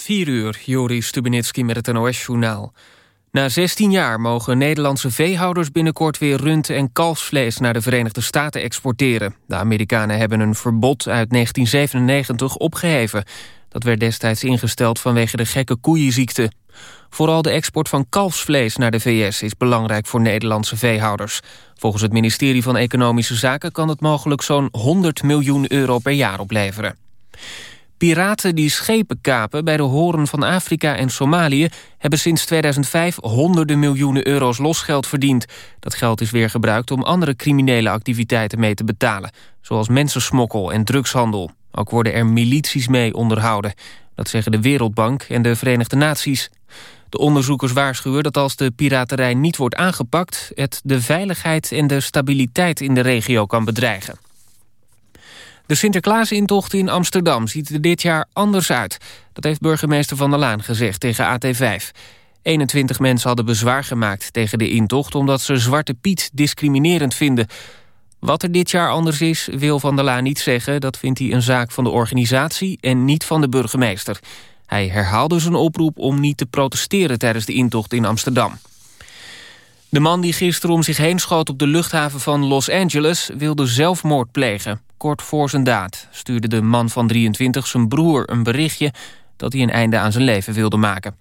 4 uur, Joris Stubenitski met het NOS-journaal. Na 16 jaar mogen Nederlandse veehouders binnenkort weer rund- en kalfsvlees naar de Verenigde Staten exporteren. De Amerikanen hebben een verbod uit 1997 opgeheven. Dat werd destijds ingesteld vanwege de gekke koeienziekte. Vooral de export van kalfsvlees naar de VS is belangrijk voor Nederlandse veehouders. Volgens het ministerie van Economische Zaken kan het mogelijk zo'n 100 miljoen euro per jaar opleveren. Piraten die schepen kapen bij de horen van Afrika en Somalië... hebben sinds 2005 honderden miljoenen euro's losgeld verdiend. Dat geld is weer gebruikt om andere criminele activiteiten mee te betalen... zoals mensensmokkel en drugshandel. Ook worden er milities mee onderhouden. Dat zeggen de Wereldbank en de Verenigde Naties. De onderzoekers waarschuwen dat als de piraterij niet wordt aangepakt... het de veiligheid en de stabiliteit in de regio kan bedreigen. De Sinterklaasintocht in Amsterdam ziet er dit jaar anders uit. Dat heeft burgemeester Van der Laan gezegd tegen AT5. 21 mensen hadden bezwaar gemaakt tegen de intocht... omdat ze Zwarte Piet discriminerend vinden. Wat er dit jaar anders is, wil Van der Laan niet zeggen. Dat vindt hij een zaak van de organisatie en niet van de burgemeester. Hij herhaalde zijn oproep om niet te protesteren tijdens de intocht in Amsterdam. De man die gisteren om zich heen schoot op de luchthaven van Los Angeles... wilde zelfmoord plegen. Kort voor zijn daad stuurde de man van 23 zijn broer een berichtje... dat hij een einde aan zijn leven wilde maken.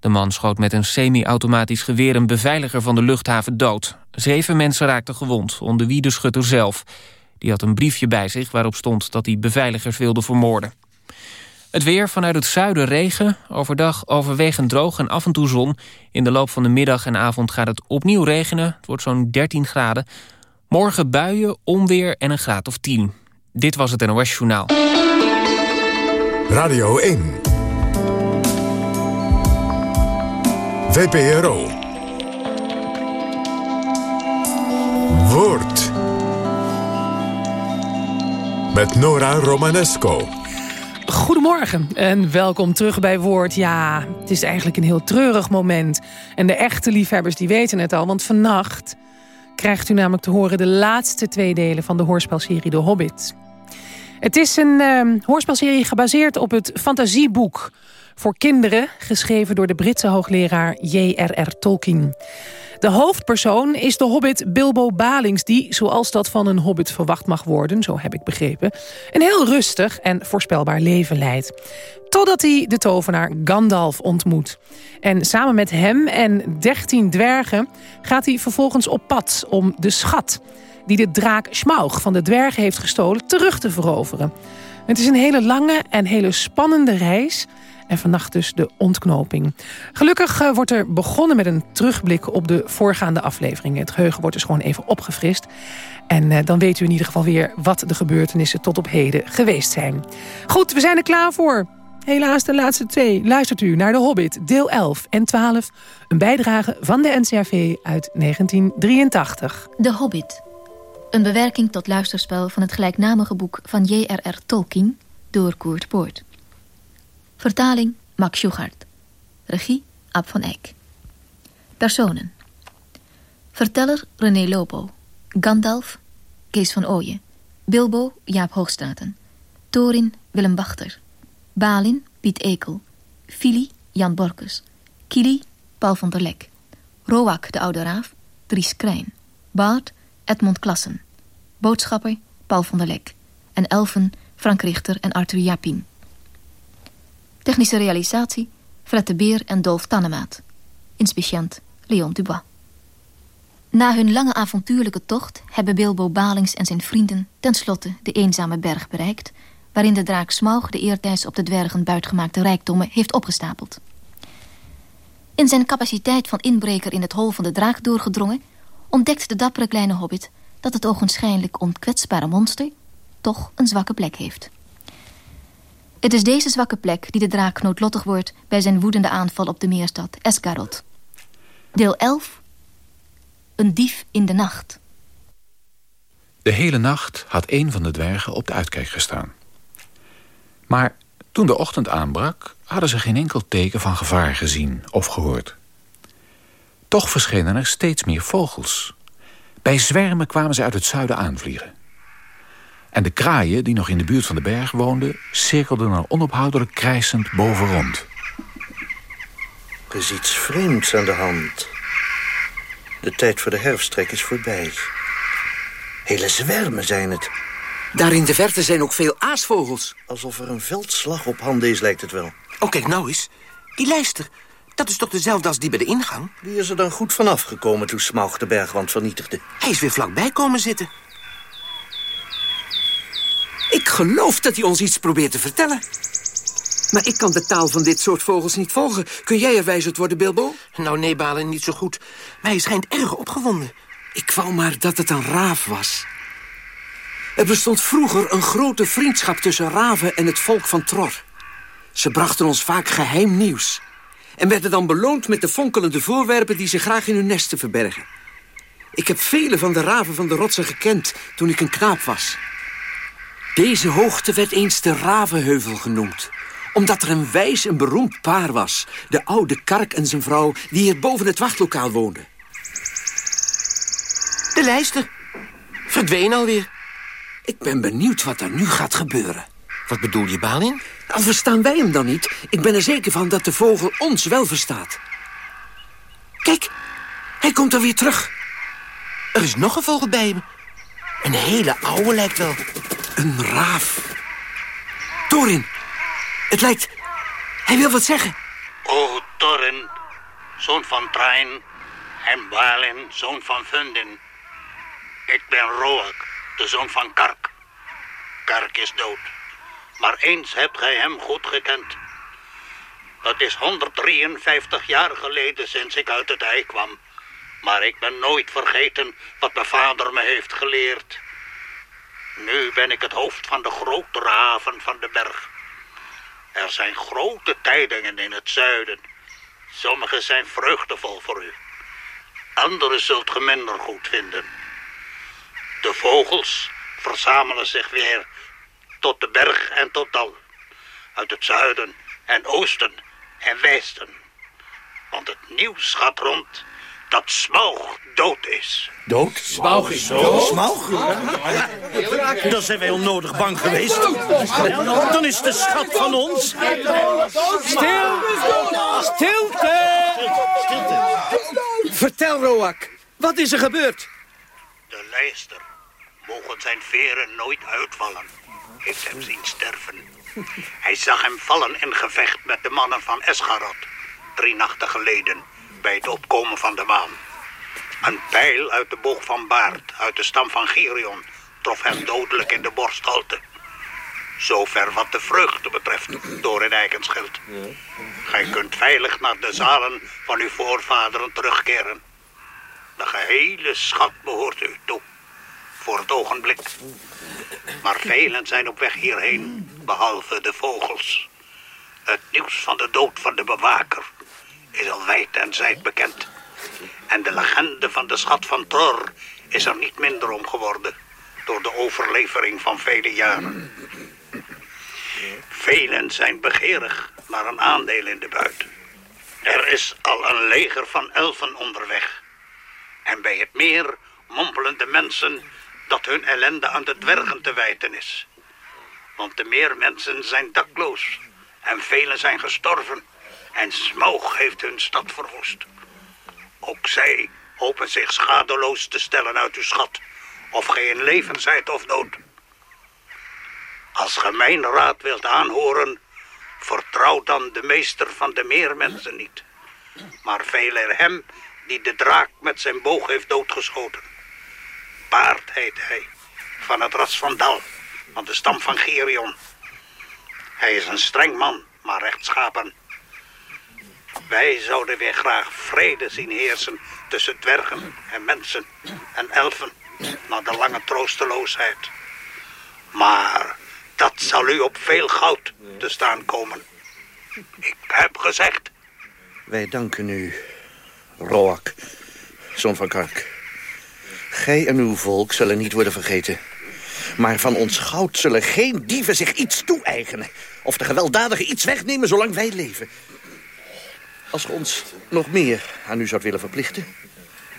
De man schoot met een semi-automatisch geweer een beveiliger van de luchthaven dood. Zeven mensen raakten gewond, onder wie de schutter zelf. Die had een briefje bij zich waarop stond dat hij beveiligers wilde vermoorden. Het weer vanuit het zuiden regen. Overdag overwegend droog en af en toe zon. In de loop van de middag en avond gaat het opnieuw regenen. Het wordt zo'n 13 graden. Morgen buien, onweer en een graad of 10. Dit was het NOS Journaal. Radio 1. VPRO. Woord. Met Nora Romanesco. Goedemorgen en welkom terug bij Woord. Ja, het is eigenlijk een heel treurig moment. En de echte liefhebbers die weten het al, want vannacht krijgt u namelijk te horen de laatste twee delen van de hoorspelserie De Hobbit. Het is een uh, hoorspelserie gebaseerd op het fantasieboek voor kinderen... geschreven door de Britse hoogleraar J.R.R. Tolkien. De hoofdpersoon is de hobbit Bilbo Balings... die, zoals dat van een hobbit verwacht mag worden, zo heb ik begrepen... een heel rustig en voorspelbaar leven leidt. Totdat hij de tovenaar Gandalf ontmoet. En samen met hem en dertien dwergen gaat hij vervolgens op pad om de schat... die de draak Smaug van de dwergen heeft gestolen terug te veroveren. Het is een hele lange en hele spannende reis... En vannacht dus de ontknoping. Gelukkig uh, wordt er begonnen met een terugblik op de voorgaande afleveringen. Het geheugen wordt dus gewoon even opgefrist. En uh, dan weet u in ieder geval weer wat de gebeurtenissen tot op heden geweest zijn. Goed, we zijn er klaar voor. Helaas de laatste twee. Luistert u naar De Hobbit, deel 11 en 12. Een bijdrage van de NCRV uit 1983. De Hobbit. Een bewerking tot luisterspel van het gelijknamige boek van J.R.R. Tolkien door Koert Poort. Vertaling Max Schuchart. Regie Ab van Eyck. Personen. Verteller René Lobo. Gandalf Kees van Ooyen. Bilbo Jaap Hoogstraten. Thorin Willem Wachter. Balin Piet Ekel. Fili Jan Borkus. Kili Paul van der Lek. Roak de Oude Raaf Dries Krijn. Bart Edmond Klassen. Boodschapper Paul van der Lek. En Elfen Frank Richter en Arthur Japin. Technische realisatie Fred de Beer en Dolf Tannemaat. Inspiciënt Leon Dubois. Na hun lange avontuurlijke tocht hebben Bilbo Balings en zijn vrienden tenslotte de eenzame berg bereikt, waarin de draak Smaug de eertijds op de dwergen buitgemaakte rijkdommen heeft opgestapeld. In zijn capaciteit van inbreker in het hol van de draak doorgedrongen, ontdekt de dappere kleine hobbit dat het ogenschijnlijk onkwetsbare monster toch een zwakke plek heeft. Het is deze zwakke plek die de draak noodlottig wordt... bij zijn woedende aanval op de meerstad Esgaroth. Deel 11. Een dief in de nacht. De hele nacht had een van de dwergen op de uitkijk gestaan. Maar toen de ochtend aanbrak... hadden ze geen enkel teken van gevaar gezien of gehoord. Toch verschenen er steeds meer vogels. Bij zwermen kwamen ze uit het zuiden aanvliegen. En de kraaien, die nog in de buurt van de berg woonden... cirkelden er onophoudelijk krijsend boven rond. Er is iets vreemds aan de hand. De tijd voor de herfsttrek is voorbij. Hele zwermen zijn het. Daar in de verte zijn ook veel aasvogels. Alsof er een veldslag op handen is, lijkt het wel. Oh, kijk nou eens. Die lijster. Dat is toch dezelfde als die bij de ingang? Die is er dan goed vanaf gekomen toen Smaug de bergwand vernietigde. Hij is weer vlakbij komen zitten. Ik geloof dat hij ons iets probeert te vertellen. Maar ik kan de taal van dit soort vogels niet volgen. Kun jij er wijs worden, Bilbo? Nou, nee, Balen, niet zo goed. Maar hij schijnt erg opgewonden. Ik wou maar dat het een raaf was. Er bestond vroeger een grote vriendschap tussen raven en het volk van Tror. Ze brachten ons vaak geheim nieuws. En werden dan beloond met de fonkelende voorwerpen die ze graag in hun nesten verbergen. Ik heb vele van de raven van de rotsen gekend toen ik een knaap was. Deze hoogte werd eens de Ravenheuvel genoemd omdat er een wijs en beroemd paar was. De oude Kark en zijn vrouw die hier boven het wachtlokaal woonden. De lijster. Verdween alweer. Ik ben benieuwd wat er nu gaat gebeuren. Wat bedoel je, Balin? Al verstaan wij hem dan niet. Ik ben er zeker van dat de vogel ons wel verstaat. Kijk, hij komt er weer terug. Er is nog een vogel bij hem. Een hele oude lijkt wel. Een raaf. Torin, het lijkt... Hij wil wat zeggen. O, Torin, zoon van Train en Balin, zoon van Fundin. Ik ben Roak, de zoon van Kark. Kark is dood. Maar eens hebt gij hem goed gekend. Het is 153 jaar geleden sinds ik uit het ei kwam. Maar ik ben nooit vergeten wat mijn vader me heeft geleerd. Nu ben ik het hoofd van de grotere haven van de berg. Er zijn grote tijdingen in het zuiden. Sommige zijn vreugdevol voor u. Andere zult ge minder goed vinden. De vogels verzamelen zich weer tot de berg en tot dal. Uit het zuiden en oosten en westen. Want het nieuws gaat rond dat Smaug dood is. Dood? Smaug is dood? Smaug? Dan zijn wij onnodig bang geweest. Dan is de schat van ons. Stil! Stilte! Stilte. Vertel, Roak. Wat is er gebeurd? De lijster mogen zijn veren nooit uitvallen. Heeft hem zien sterven. Hij zag hem vallen in gevecht met de mannen van Esgarot. Drie nachten geleden bij het opkomen van de maan. Een pijl uit de boog van Baard, uit de stam van Gerion, trof hem dodelijk in de borsthalte. Zover wat de vreugde betreft, door het eikenschild. Gij kunt veilig naar de zalen van uw voorvaderen terugkeren. De gehele schat behoort u toe, voor het ogenblik. Maar velen zijn op weg hierheen, behalve de vogels. Het nieuws van de dood van de bewaker is al wijd en zijd bekend. En de legende van de schat van Thor is er niet minder om geworden... door de overlevering van vele jaren. Velen zijn begeerig naar een aandeel in de buit. Er is al een leger van elfen onderweg. En bij het meer mompelen de mensen dat hun ellende aan de dwergen te wijten is. Want de meermensen zijn dakloos en velen zijn gestorven en Smoog heeft hun stad verwoest. Ook zij hopen zich schadeloos te stellen uit uw schat, of gij in leven zijt of dood. Als ge mijn raad wilt aanhoren, vertrouw dan de meester van de meermensen niet, maar veel er hem die de draak met zijn boog heeft doodgeschoten. Paard heet hij, van het ras van Dal, van de stam van Gerion. Hij is een streng man, maar rechtschapen. Wij zouden weer graag vrede zien heersen tussen dwergen en mensen en elfen na de lange troosteloosheid. Maar dat zal u op veel goud te staan komen. Ik heb gezegd. Wij danken u, Roak, zoon van Kark. Gij en uw volk zullen niet worden vergeten. Maar van ons goud zullen geen dieven zich iets toe-eigenen... of de gewelddadigen iets wegnemen zolang wij leven. Als ge ons nog meer aan u zou willen verplichten...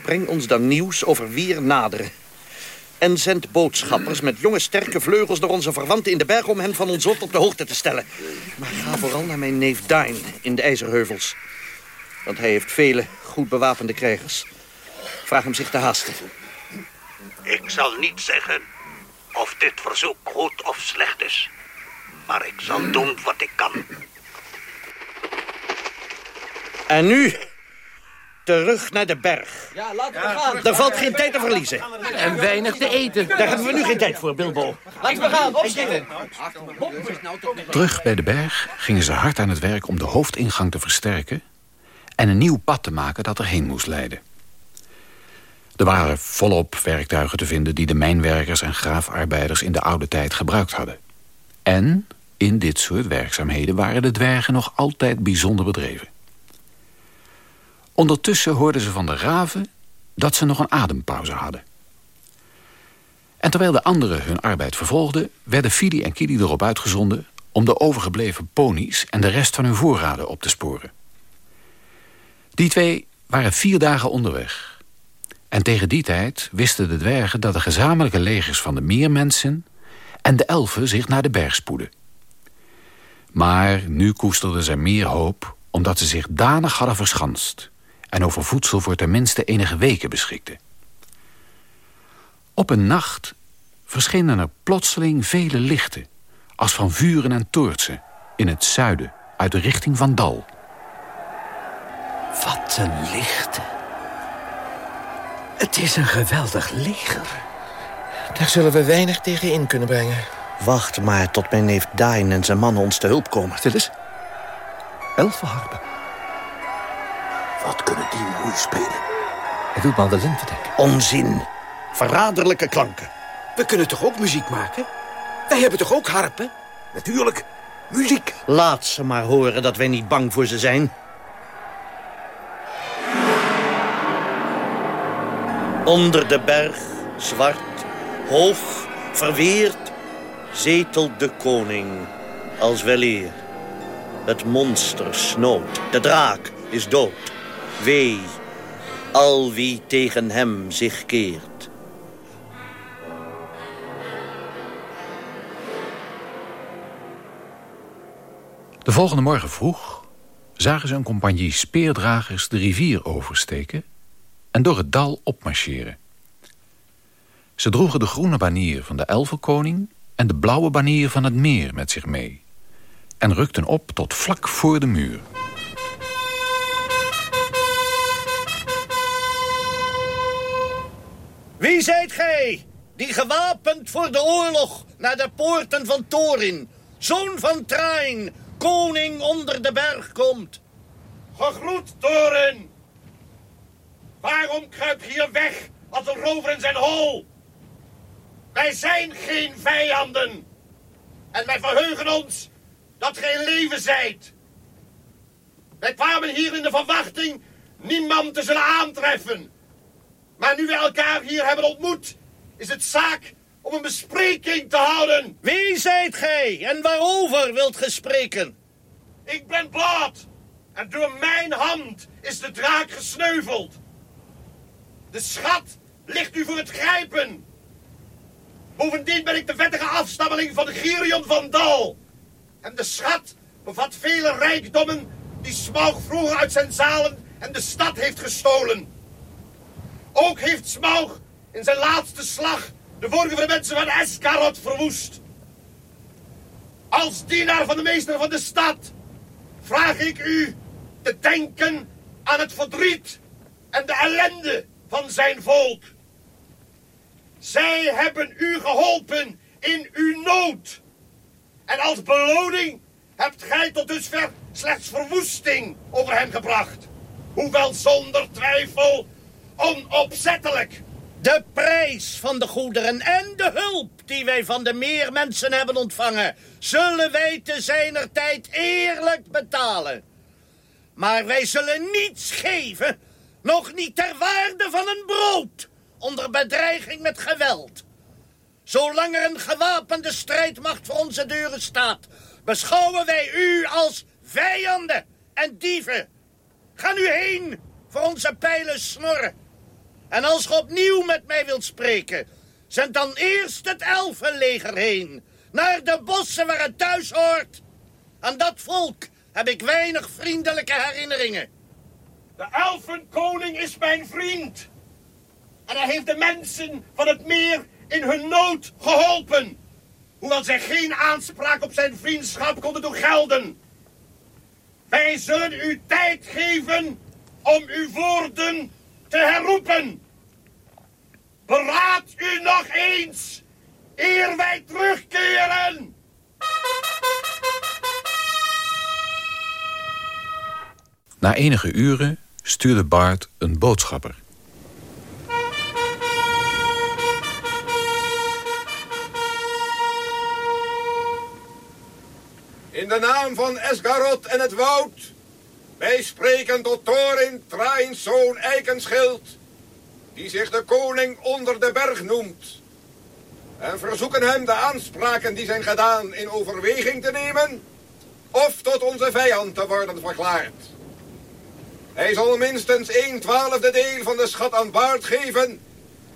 breng ons dan nieuws over wie er naderen. En zend boodschappers met jonge sterke vleugels... door onze verwanten in de berg om hen van ons lot op de hoogte te stellen. Maar ga vooral naar mijn neef Dain in de IJzerheuvels. Want hij heeft vele goed bewapende krijgers. Vraag hem zich te haasten. Ik zal niet zeggen of dit verzoek goed of slecht is. Maar ik zal doen wat ik kan. En nu terug naar de berg. Ja, laten we gaan. Er valt geen tijd te verliezen. En weinig te eten. Daar hebben we nu geen tijd voor, Bilbo. Laten we gaan, opschieten. Terug bij de berg gingen ze hard aan het werk om de hoofdingang te versterken... en een nieuw pad te maken dat erheen moest leiden. Er waren volop werktuigen te vinden die de mijnwerkers en graafarbeiders in de oude tijd gebruikt hadden. En in dit soort werkzaamheden waren de dwergen nog altijd bijzonder bedreven. Ondertussen hoorden ze van de raven dat ze nog een adempauze hadden. En terwijl de anderen hun arbeid vervolgden... werden Fili en Kili erop uitgezonden... om de overgebleven ponies en de rest van hun voorraden op te sporen. Die twee waren vier dagen onderweg. En tegen die tijd wisten de dwergen dat de gezamenlijke legers van de meermensen... en de elfen zich naar de berg spoeden. Maar nu koesterden zij meer hoop... omdat ze zich danig hadden verschanst en over voedsel voor tenminste enige weken beschikte. Op een nacht verschenen er plotseling vele lichten... als van vuren en toortsen in het zuiden uit de richting van Dal. Wat een lichten. Het is een geweldig leger. Daar zullen we weinig tegen in kunnen brengen. Wacht maar tot mijn neef Dain en zijn mannen ons te hulp komen. Stil eens. Elfenharpen. Wat kunnen die mooi spelen? Hij doet mandolin verdekken. Onzin. Verraderlijke klanken. We kunnen toch ook muziek maken? Wij hebben toch ook harpen? Natuurlijk. Muziek. Laat ze maar horen dat wij niet bang voor ze zijn. Onder de berg, zwart, hoog, verweerd, zetelt de koning als weleer. Het monster snoot, de draak is dood. Wee, al wie tegen hem zich keert. De volgende morgen vroeg zagen ze een compagnie speerdragers de rivier oversteken en door het dal opmarcheren. Ze droegen de groene banier van de elfenkoning en de blauwe banier van het meer met zich mee en rukten op tot vlak voor de muur. Wie zijt gij, die gewapend voor de oorlog naar de poorten van Thorin, zoon van Train, koning onder de berg komt? Gegroet, Thorin! Waarom kruip je hier weg als een rover in zijn hol? Wij zijn geen vijanden. En wij verheugen ons dat gij leven zijt. Wij kwamen hier in de verwachting niemand te zullen aantreffen. Maar nu we elkaar hier hebben ontmoet, is het zaak om een bespreking te houden. Wie zijt gij en waarover wilt ge spreken? Ik ben Blad en door mijn hand is de draak gesneuveld. De schat ligt u voor het grijpen. Bovendien ben ik de vettige afstammeling van Girion van Dal. En de schat bevat vele rijkdommen die Smaug vroeger uit zijn zalen en de stad heeft gestolen. Ook heeft Smaug in zijn laatste slag de vorige mensen van Eskarot verwoest. Als dienaar van de meester van de stad vraag ik u te denken aan het verdriet en de ellende van zijn volk. Zij hebben u geholpen in uw nood. En als beloning hebt gij tot dusver slechts verwoesting over hem gebracht. Hoewel zonder twijfel onopzettelijk. De prijs van de goederen en de hulp die wij van de meermensen hebben ontvangen... zullen wij te zijner tijd eerlijk betalen. Maar wij zullen niets geven, nog niet ter waarde van een brood... onder bedreiging met geweld. Zolang er een gewapende strijdmacht voor onze deuren staat... beschouwen wij u als vijanden en dieven. Ga nu heen voor onze pijlen snorren. En als ge opnieuw met mij wilt spreken... zend dan eerst het elfenleger heen... naar de bossen waar het thuis hoort. Aan dat volk heb ik weinig vriendelijke herinneringen. De elfenkoning is mijn vriend. En hij heeft de mensen van het meer in hun nood geholpen. Hoewel zij geen aanspraak op zijn vriendschap konden doen gelden. Wij zullen u tijd geven om uw woorden te herroepen. Beraad u nog eens, eer wij terugkeren. Na enige uren stuurde Bart een boodschapper. In de naam van Esgarot en het woud. Wij spreken tot Thorin, Trains zoon Eikenschild. Die zich de koning onder de berg noemt. En verzoeken hem de aanspraken die zijn gedaan in overweging te nemen. Of tot onze vijand te worden verklaard. Hij zal minstens een twaalfde deel van de schat aan Baard geven...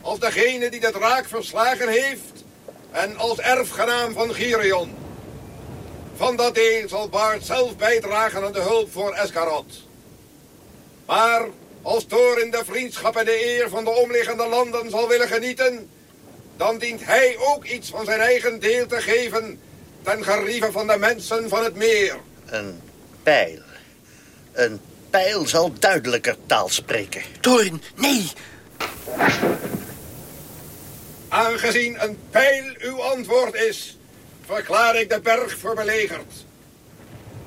als degene die de draak verslagen heeft... en als erfgenaam van Girion. Van dat deel zal Baard zelf bijdragen aan de hulp voor Eskarot. Maar als Thor in de vriendschap en de eer van de omliggende landen zal willen genieten... dan dient hij ook iets van zijn eigen deel te geven... ten gerieve van de mensen van het meer. Een pijl. Een pijl zal duidelijker taal spreken. Thorin, nee! Aangezien een pijl uw antwoord is, verklaar ik de berg voor belegerd.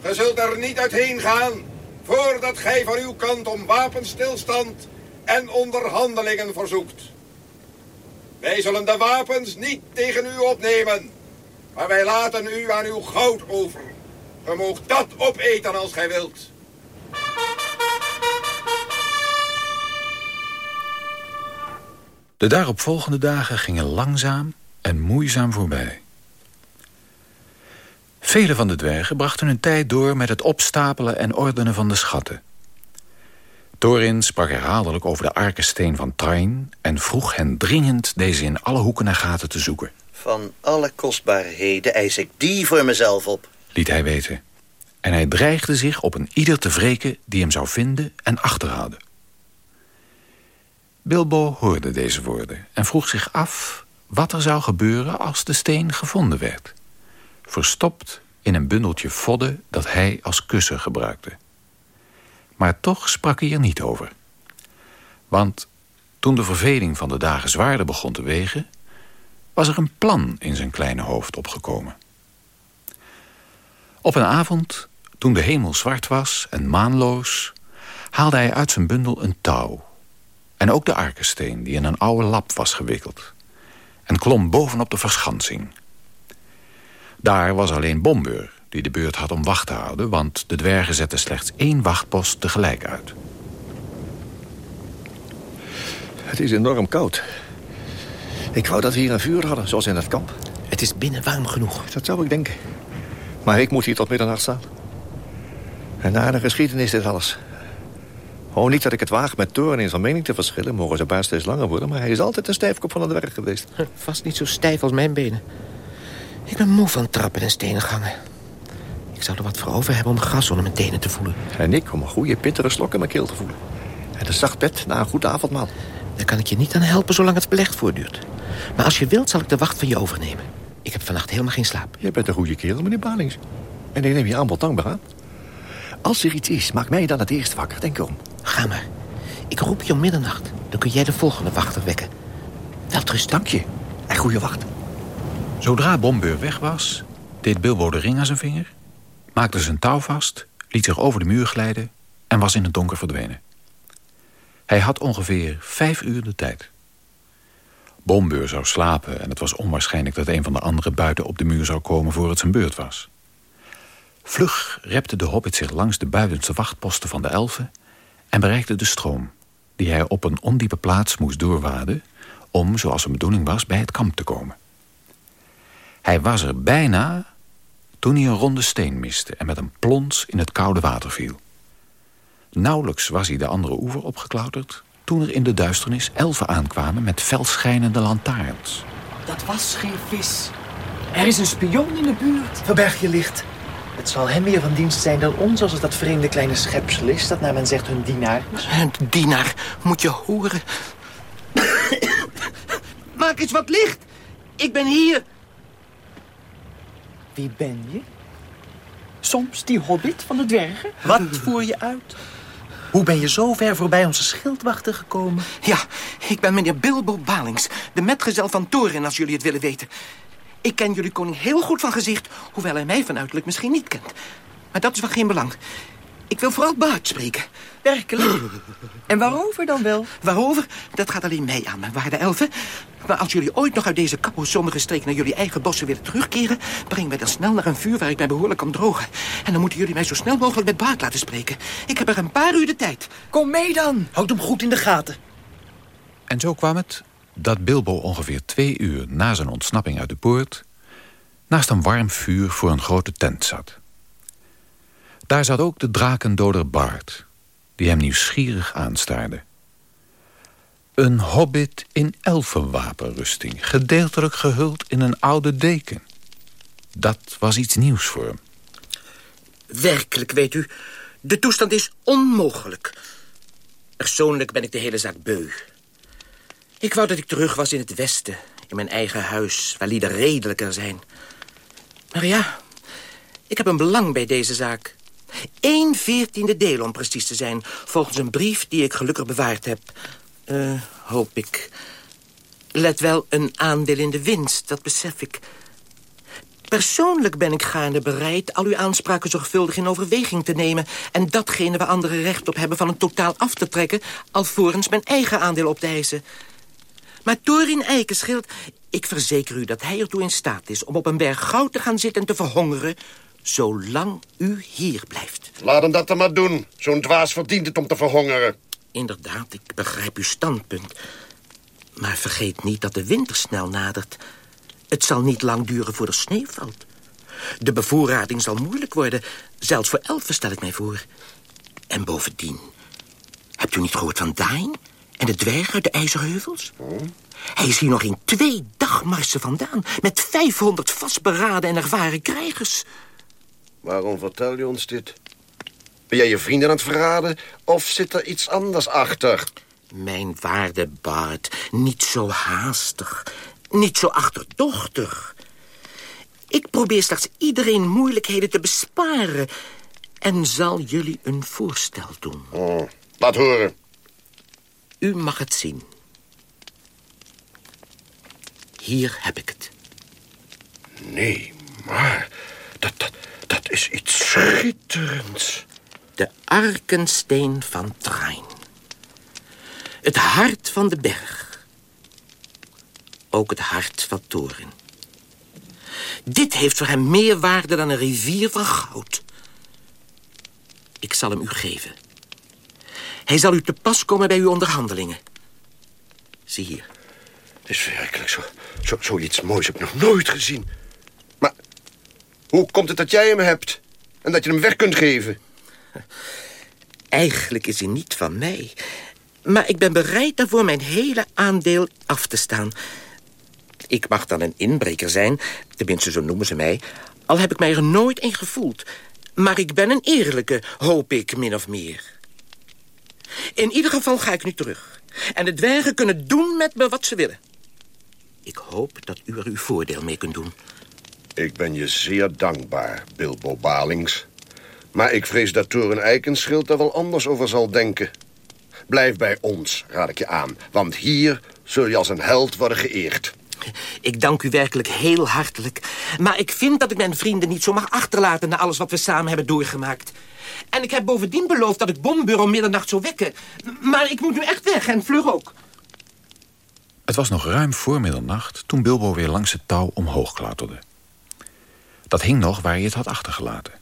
Ge zult er niet uitheen gaan voordat gij van uw kant om wapenstilstand en onderhandelingen verzoekt. Wij zullen de wapens niet tegen u opnemen, maar wij laten u aan uw goud over. Ge moogt dat opeten als gij wilt. De daaropvolgende dagen gingen langzaam en moeizaam voorbij. Vele van de dwergen brachten hun tijd door met het opstapelen en ordenen van de schatten. Thorin sprak herhaaldelijk over de arkensteen van Train... en vroeg hen dringend deze in alle hoeken en gaten te zoeken. Van alle kostbaarheden eis ik die voor mezelf op. Liet hij weten. En hij dreigde zich op een ieder te wreken die hem zou vinden en achterhouden. Bilbo hoorde deze woorden en vroeg zich af wat er zou gebeuren als de steen gevonden werd. Verstopt in een bundeltje vodden dat hij als kussen gebruikte. Maar toch sprak hij er niet over. Want toen de verveling van de dagen zwaarder begon te wegen... was er een plan in zijn kleine hoofd opgekomen. Op een avond, toen de hemel zwart was en maanloos... haalde hij uit zijn bundel een touw en ook de arkensteen die in een oude lap was gewikkeld. En klom bovenop de verschansing. Daar was alleen Bombeur die de beurt had om wacht te houden... want de dwergen zetten slechts één wachtpost tegelijk uit. Het is enorm koud. Ik wou dat we hier een vuur hadden, zoals in het kamp. Het is binnen warm genoeg. Dat zou ik denken. Maar ik moet hier tot middernacht staan. En na de geschiedenis dit alles. Oh, niet dat ik het waag met Toren in zijn mening te verschillen. Mogen zijn baas steeds langer worden. Maar hij is altijd een stijfkop van het werk geweest. Vast niet zo stijf als mijn benen. Ik ben moe van trappen en stenen gangen. Ik zou er wat voor over hebben om gras onder mijn tenen te voelen. En ik om een goede pittere slok in mijn keel te voelen. En een zacht bed na een goed avondmaal. Daar kan ik je niet aan helpen zolang het beleg voortduurt. Maar als je wilt, zal ik de wacht van je overnemen. Ik heb vannacht helemaal geen slaap. Je bent een goede kerel, meneer Balings. En ik neem je aanbod dankbaar aan. Als er iets is, maak mij dan het eerst wakker. Denk erom. Ga maar. Ik roep je om middernacht. Dan kun jij de volgende wachter wekken. Welterusten. Dank je. En goede wacht. Zodra Bombeur weg was, deed Bilbo de ring aan zijn vinger... maakte zijn touw vast, liet zich over de muur glijden... en was in het donker verdwenen. Hij had ongeveer vijf uur de tijd. Bombeur zou slapen en het was onwaarschijnlijk... dat een van de anderen buiten op de muur zou komen voor het zijn beurt was. Vlug repte de hobbit zich langs de buitenste wachtposten van de elfen... en bereikte de stroom, die hij op een ondiepe plaats moest doorwaden... om, zoals zijn bedoeling was, bij het kamp te komen. Hij was er bijna toen hij een ronde steen miste... en met een plons in het koude water viel. Nauwelijks was hij de andere oever opgeklauterd... toen er in de duisternis elfen aankwamen met felschijnende lantaarns. Dat was geen vis. Er is een spion in de buurt. Verberg je licht. Het zal hem meer van dienst zijn dan ons als het dat vreemde kleine schepsel is... dat naar men zegt hun dienaar is. Een dienaar, moet je horen. Maak eens wat licht. Ik ben hier. Wie ben je? Soms die hobbit van de dwergen? Wat voer je uit? Hoe ben je zo ver voorbij onze schildwachten gekomen? Ja, ik ben meneer Bilbo Balings, de metgezel van Thorin, als jullie het willen weten. Ik ken jullie koning heel goed van gezicht, hoewel hij mij van uiterlijk misschien niet kent. Maar dat is van geen belang. Ik wil vooral Bart spreken. Werkelijk? En waarover dan wel? Waarover? Dat gaat alleen mij aan, mijn waarde elfen. Maar als jullie ooit nog uit deze zonnige streek naar jullie eigen bossen willen terugkeren... breng mij dan snel naar een vuur waar ik mij behoorlijk kan drogen. En dan moeten jullie mij zo snel mogelijk met Bart laten spreken. Ik heb er een paar uur de tijd. Kom mee dan. Houd hem goed in de gaten. En zo kwam het dat Bilbo ongeveer twee uur na zijn ontsnapping uit de poort... naast een warm vuur voor een grote tent zat. Daar zat ook de drakendoder Bart, die hem nieuwsgierig aanstaarde. Een hobbit in elfenwapenrusting, gedeeltelijk gehuld in een oude deken. Dat was iets nieuws voor hem. Werkelijk, weet u, de toestand is onmogelijk. Persoonlijk ben ik de hele zaak beu. Ik wou dat ik terug was in het westen, in mijn eigen huis, waar lieden redelijker zijn. Maar ja, ik heb een belang bij deze zaak. Een veertiende deel om precies te zijn, volgens een brief die ik gelukkig bewaard heb. Uh, hoop ik. Let wel, een aandeel in de winst, dat besef ik. Persoonlijk ben ik gaarne bereid al uw aanspraken zorgvuldig in overweging te nemen... en datgene waar anderen recht op hebben van een totaal af te trekken... alvorens mijn eigen aandeel op te eisen. Maar Torin Eikenschild, ik verzeker u dat hij ertoe in staat is... om op een berg goud te gaan zitten en te verhongeren... zolang u hier blijft. Laat hem dat dan maar doen. Zo'n dwaas verdient het om te verhongeren. Inderdaad, ik begrijp uw standpunt. Maar vergeet niet dat de winter snel nadert. Het zal niet lang duren voor de sneeuw valt. De bevoorrading zal moeilijk worden. Zelfs voor elfen stel ik mij voor. En bovendien... Hebt u niet gehoord van Dain en de dwerg uit de IJzerheuvels? Oh. Hij is hier nog in twee dagmarsen vandaan... met 500 vastberaden en ervaren krijgers. Waarom vertel je ons dit? Ben jij je vrienden aan het verraden of zit er iets anders achter? Mijn waarde Bart, niet zo haastig, niet zo achterdochtig. Ik probeer straks iedereen moeilijkheden te besparen... en zal jullie een voorstel doen. Oh, laat horen. U mag het zien. Hier heb ik het. Nee, maar dat, dat, dat is iets schitterends. De arkensteen van Train. Het hart van de berg. Ook het hart van Toren. Dit heeft voor hem meer waarde dan een rivier van goud. Ik zal hem u geven. Hij zal u te pas komen bij uw onderhandelingen. Zie hier. Het is werkelijk zo, zo, zoiets moois heb ik nog nooit gezien. Hoe komt het dat jij hem hebt? En dat je hem weg kunt geven? Eigenlijk is hij niet van mij. Maar ik ben bereid daarvoor mijn hele aandeel af te staan. Ik mag dan een inbreker zijn, tenminste zo noemen ze mij... al heb ik mij er nooit in gevoeld. Maar ik ben een eerlijke, hoop ik, min of meer. In ieder geval ga ik nu terug. En de dwergen kunnen doen met me wat ze willen. Ik hoop dat u er uw voordeel mee kunt doen. Ik ben je zeer dankbaar, Bilbo Balings. Maar ik vrees dat Toren Eikenschild er wel anders over zal denken. Blijf bij ons, raad ik je aan. Want hier zul je als een held worden geëerd. Ik dank u werkelijk heel hartelijk. Maar ik vind dat ik mijn vrienden niet zo mag achterlaten... na alles wat we samen hebben doorgemaakt. En ik heb bovendien beloofd dat ik Bombur om middernacht zou wekken. Maar ik moet nu echt weg en vlug ook. Het was nog ruim voor middernacht toen Bilbo weer langs het touw omhoog klauterde. Dat hing nog waar hij het had achtergelaten.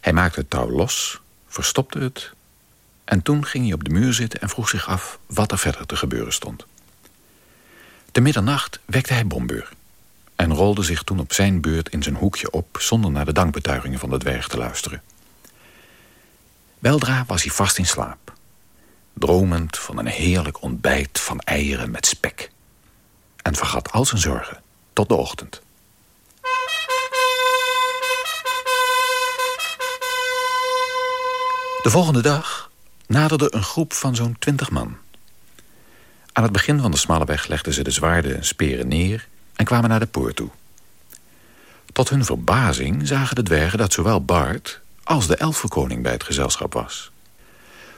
Hij maakte het touw los, verstopte het... en toen ging hij op de muur zitten en vroeg zich af wat er verder te gebeuren stond. Te middernacht wekte hij Bombur... en rolde zich toen op zijn beurt in zijn hoekje op... zonder naar de dankbetuigingen van de dwerg te luisteren. Weldra was hij vast in slaap. Dromend van een heerlijk ontbijt van eieren met spek. En vergat al zijn zorgen tot de ochtend. De volgende dag naderde een groep van zo'n twintig man. Aan het begin van de smalle weg legden ze de zwaarden en speren neer... en kwamen naar de poort toe. Tot hun verbazing zagen de dwergen dat zowel Bart als de elfenkoning bij het gezelschap was.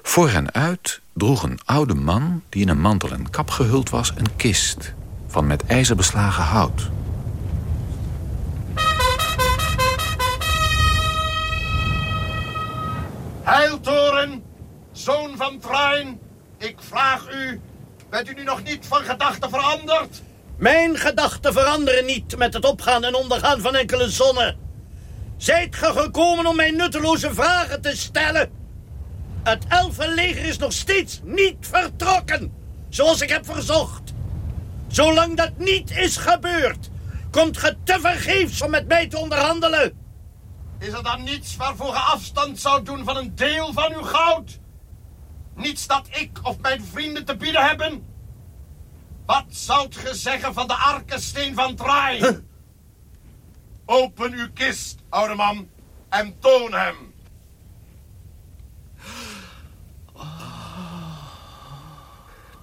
Voor hen uit droeg een oude man die in een mantel en kap gehuld was... een kist van met ijzer beslagen hout. Heiltoren, zoon van Train, ik vraag u, bent u nu nog niet van gedachten veranderd? Mijn gedachten veranderen niet met het opgaan en ondergaan van enkele zonnen. Zijt ge gekomen om mij nutteloze vragen te stellen? Het elfenleger is nog steeds niet vertrokken, zoals ik heb verzocht. Zolang dat niet is gebeurd, komt ge te vergeefs om met mij te onderhandelen. Is er dan niets waarvoor ge afstand zou doen van een deel van uw goud? Niets dat ik of mijn vrienden te bieden hebben? Wat zoudt ge zeggen van de arkensteen van Traai? Open uw kist, oude man, en toon hem.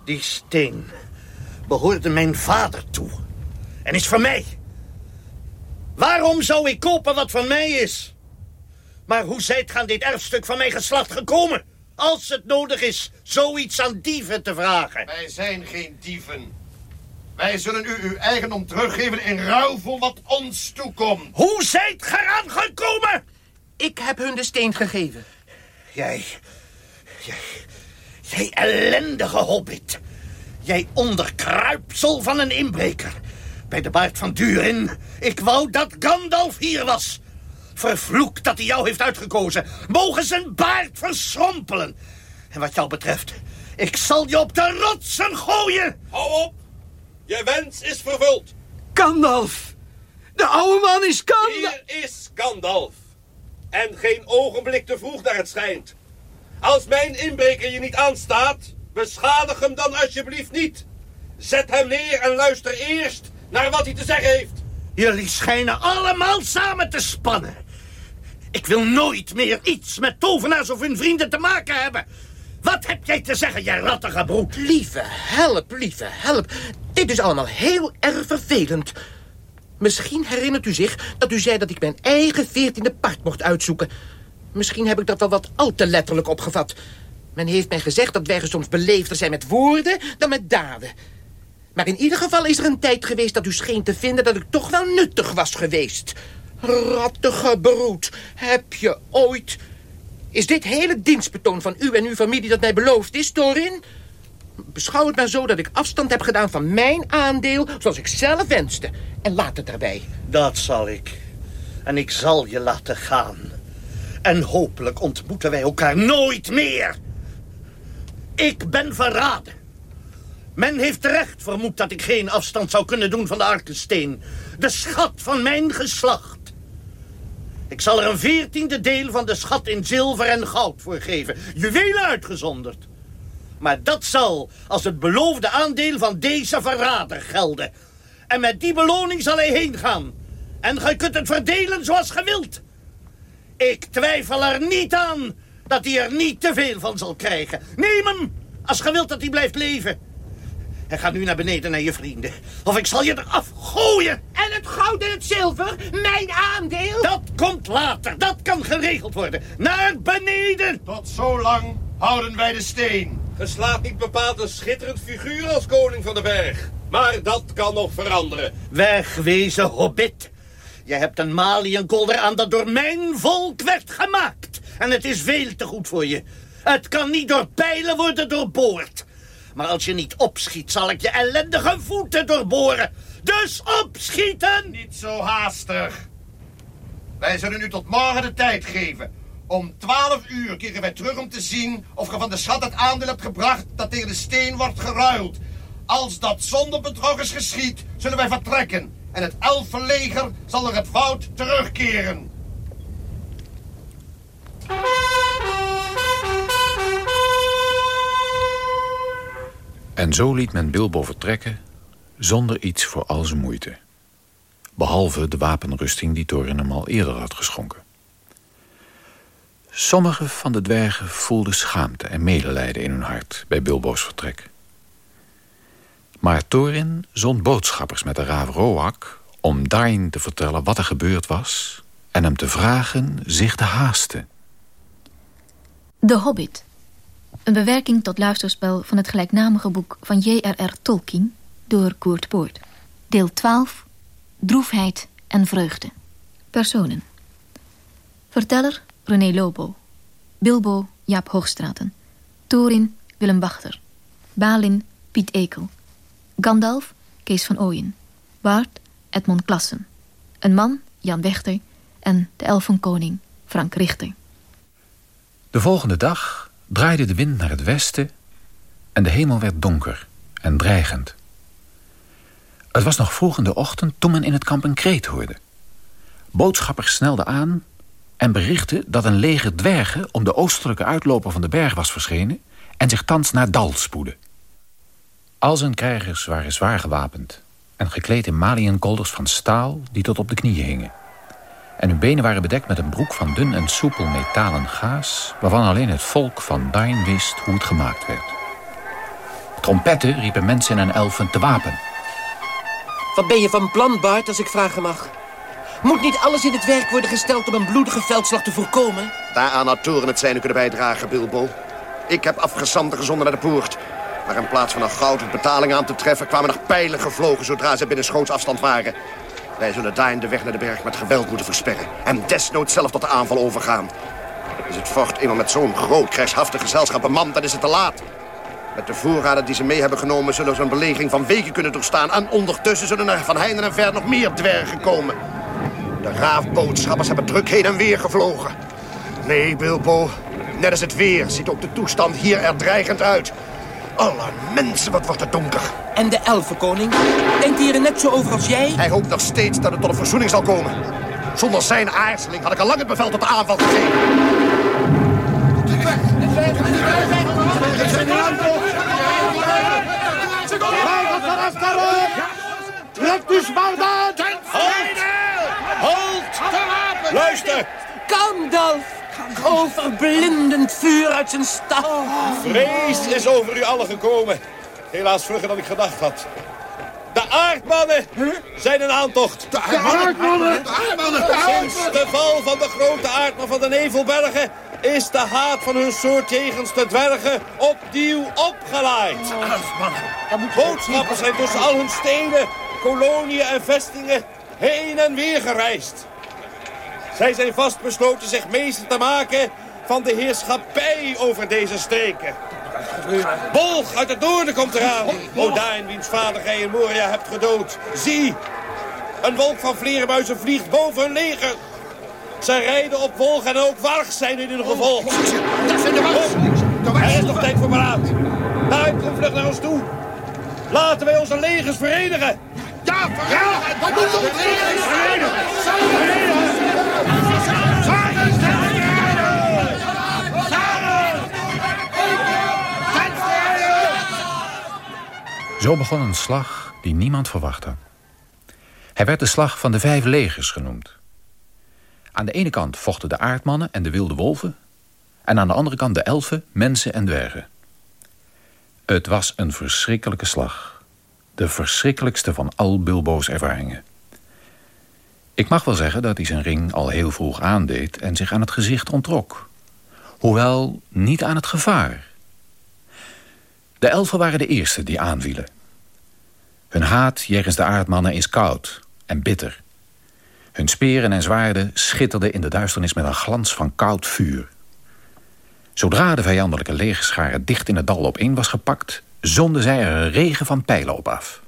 Die steen behoorde mijn vader toe. En is van mij. Waarom zou ik kopen wat van mij is? Maar hoe zijt gaan dit erfstuk van mijn geslacht gekomen? Als het nodig is zoiets aan dieven te vragen. Wij zijn geen dieven. Wij zullen u uw eigendom teruggeven in ruil voor wat ons toekomt. Hoe zijt ge eraan gekomen? Ik heb hun de steen gegeven. Jij, jij, jij ellendige hobbit. Jij onderkruipsel van een inbreker. Bij de baard van Durin. Ik wou dat Gandalf hier was. Vervloekt dat hij jou heeft uitgekozen. Mogen zijn baard verschrompelen. En wat jou betreft, ik zal je op de rotsen gooien. Hou op. Je wens is vervuld. Gandalf. De oude man is Gandalf. Hier is Gandalf. En geen ogenblik te vroeg naar het schijnt. Als mijn inbreker je niet aanstaat, beschadig hem dan alsjeblieft niet. Zet hem neer en luister eerst naar wat hij te zeggen heeft. Jullie schijnen allemaal samen te spannen. Ik wil nooit meer iets met tovenaars of hun vrienden te maken hebben. Wat heb jij te zeggen, jij rattige broek? Lieve help, lieve help. Dit is allemaal heel erg vervelend. Misschien herinnert u zich dat u zei dat ik mijn eigen veertiende paard mocht uitzoeken. Misschien heb ik dat wel wat al te letterlijk opgevat. Men heeft mij gezegd dat wij soms beleefder zijn met woorden dan met daden. Maar in ieder geval is er een tijd geweest dat u scheen te vinden dat ik toch wel nuttig was geweest. Rattige broed, heb je ooit... Is dit hele dienstbetoon van u en uw familie dat mij beloofd is, Torin? Beschouw het maar zo dat ik afstand heb gedaan van mijn aandeel... zoals ik zelf wenste. En laat het erbij. Dat zal ik. En ik zal je laten gaan. En hopelijk ontmoeten wij elkaar nooit meer. Ik ben verraden. Men heeft terecht vermoed dat ik geen afstand zou kunnen doen van de Arkensteen. De schat van mijn geslacht. Ik zal er een veertiende deel van de schat in zilver en goud voor geven. Juwelen uitgezonderd. Maar dat zal als het beloofde aandeel van deze verrader gelden. En met die beloning zal hij heen gaan. En gij kunt het verdelen zoals ge wilt. Ik twijfel er niet aan dat hij er niet te veel van zal krijgen. Neem hem, als ge wilt dat hij blijft leven. En ga nu naar beneden naar je vrienden. Of ik zal je eraf gooien. En het goud en het zilver, mijn aandeel? Dat komt later, dat kan geregeld worden. Naar beneden! Tot zo lang houden wij de steen. Geslaat niet bepaald een schitterend figuur als koning van de berg. Maar dat kan nog veranderen. Wegwezen, hobbit. Je hebt een maliënkolder aan dat door mijn volk werd gemaakt. En het is veel te goed voor je. Het kan niet door pijlen worden doorboord. Maar als je niet opschiet, zal ik je ellendige voeten doorboren. Dus opschieten! Niet zo haastig. Wij zullen u tot morgen de tijd geven. Om twaalf uur keren wij terug om te zien of je van de schat het aandeel hebt gebracht dat tegen de steen wordt geruild. Als dat zonder bedrog is geschied, zullen wij vertrekken. En het elfenleger zal er het fout terugkeren. En zo liet men Bilbo vertrekken zonder iets voor al zijn moeite. Behalve de wapenrusting die Thorin hem al eerder had geschonken. Sommige van de dwergen voelden schaamte en medelijden in hun hart bij Bilbo's vertrek. Maar Thorin zond boodschappers met de raaf Roak om Dain te vertellen wat er gebeurd was en hem te vragen zich te haasten. De Hobbit. Een bewerking tot luisterspel van het gelijknamige boek van J.R.R. Tolkien door Koert Poort. Deel 12. Droefheid en vreugde. Personen. Verteller René Lobo. Bilbo Jaap Hoogstraten. Thorin Willem Wachter. Balin Piet Ekel. Gandalf Kees van Ooyen. Bart Edmond Klassen. Een man Jan Wechter en de elfenkoning Frank Richter. De volgende dag draaide de wind naar het westen en de hemel werd donker en dreigend. Het was nog vroeg in de ochtend toen men in het kamp een kreet hoorde. Boodschappers snelden aan en berichtten dat een leger dwergen om de oostelijke uitloper van de berg was verschenen en zich thans naar Dal spoedde. Al zijn krijgers waren zwaar gewapend en gekleed in maliënkolders van staal die tot op de knieën hingen. En hun benen waren bedekt met een broek van dun en soepel metalen gaas... waarvan alleen het volk van Dain wist hoe het gemaakt werd. Trompetten riepen mensen en elfen te wapen. Wat ben je van plan, Bart, als ik vragen mag? Moet niet alles in het werk worden gesteld om een bloedige veldslag te voorkomen? Daaraan had Toren het zijne kunnen bijdragen, Bilbo. Ik heb afgezanten gezonden naar de poort. Maar in plaats van een goud of betaling aan te treffen... kwamen nog pijlen gevlogen zodra ze binnen schootsafstand waren. Wij zullen daar de weg naar de berg met geweld moeten versperren. En desnoods zelf tot de aanval overgaan. Is het vocht eenmaal met zo'n groot krijgshaftig gezelschap bemand, dan is het te laat. Met de voorraden die ze mee hebben genomen... zullen ze een belegering van weken kunnen doorstaan. En ondertussen zullen er van heinde en ver nog meer dwergen komen. De raafboodschappers hebben druk heen en weer gevlogen. Nee, Bilbo, net als het weer ziet ook de toestand hier er dreigend uit. Alle mensen, wat wordt het donker. En de elfenkoning? Denkt hij er net zo over als jij? Hij hoopt nog steeds dat het tot een verzoening zal komen. Zonder zijn aarzeling had ik al lang het bevel tot de aanval gegeven. Trek uw zwaard aan! Halt! Halt! Luister! Gandalf! O, verblindend vuur uit zijn stad. Vrees is over u allen gekomen. Helaas vlugger dan ik gedacht had. De aardmannen zijn een aantocht. De aardmannen? De aardmannen? Sinds de val van de grote aardman van de Nevelbergen... is de haat van hun soort jegens de dwergen opnieuw opgeleid. Boodschappers zijn tussen al hun steden, koloniën en vestingen... heen en weer gereisd. Zij zijn vastbesloten zich meester te maken van de heerschappij over deze streken. Bolg uit het noorden komt eraan. Odijn, wiens vader gij in Moria hebt gedood. Zie, een wolk van vleermuizen vliegt boven hun leger. Zij rijden op Wolg en ook Warg zijn in hun gevolg. Dat zijn de Wargs. Er is nog tijd voor beraad. Daar kom vlug naar ons toe. Laten wij onze legers verenigen. Ja, verenigen? Zo begon een slag die niemand verwachtte. Hij werd de slag van de vijf legers genoemd. Aan de ene kant vochten de aardmannen en de wilde wolven... en aan de andere kant de elfen, mensen en dwergen. Het was een verschrikkelijke slag. De verschrikkelijkste van al Bilbo's ervaringen. Ik mag wel zeggen dat hij zijn ring al heel vroeg aandeed... en zich aan het gezicht ontrok. Hoewel niet aan het gevaar. De elfen waren de eerste die aanvielen. Hun haat jegens de aardmannen is koud en bitter. Hun speren en zwaarden schitterden in de duisternis met een glans van koud vuur. Zodra de vijandelijke legerschare dicht in het dal opeen was gepakt... zonden zij er een regen van pijlen op af.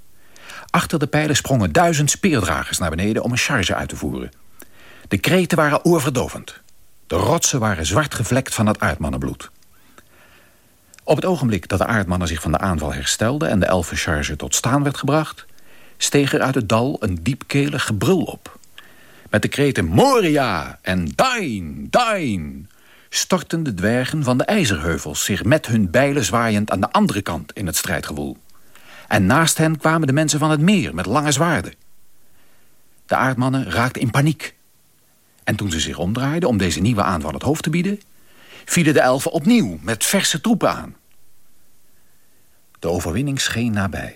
Achter de pijlen sprongen duizend speerdragers naar beneden om een charge uit te voeren. De kreten waren oorverdovend. De rotsen waren zwart gevlekt van het aardmannenbloed. Op het ogenblik dat de aardmannen zich van de aanval herstelden... en de elfencharge tot staan werd gebracht... steeg er uit het dal een diepkelig gebrul op. Met de kreten Moria en Dain, Dain... stortten de dwergen van de ijzerheuvels... zich met hun bijlen zwaaiend aan de andere kant in het strijdgewoel. En naast hen kwamen de mensen van het meer met lange zwaarden. De aardmannen raakten in paniek. En toen ze zich omdraaiden om deze nieuwe aanval het hoofd te bieden... vielen de elfen opnieuw met verse troepen aan. De overwinning scheen nabij.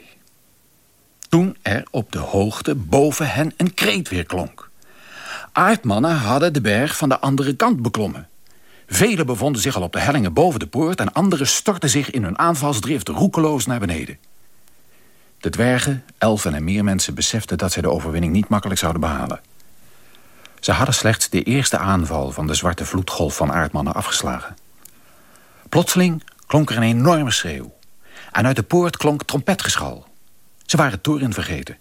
Toen er op de hoogte boven hen een kreet weer klonk. Aardmannen hadden de berg van de andere kant beklommen. Velen bevonden zich al op de hellingen boven de poort... en anderen stortten zich in hun aanvalsdrift roekeloos naar beneden. De dwergen, elfen en meer mensen beseften dat zij de overwinning niet makkelijk zouden behalen. Ze hadden slechts de eerste aanval van de zwarte vloedgolf van aardmannen afgeslagen. Plotseling klonk er een enorme schreeuw. En uit de poort klonk trompetgeschal. Ze waren toren vergeten.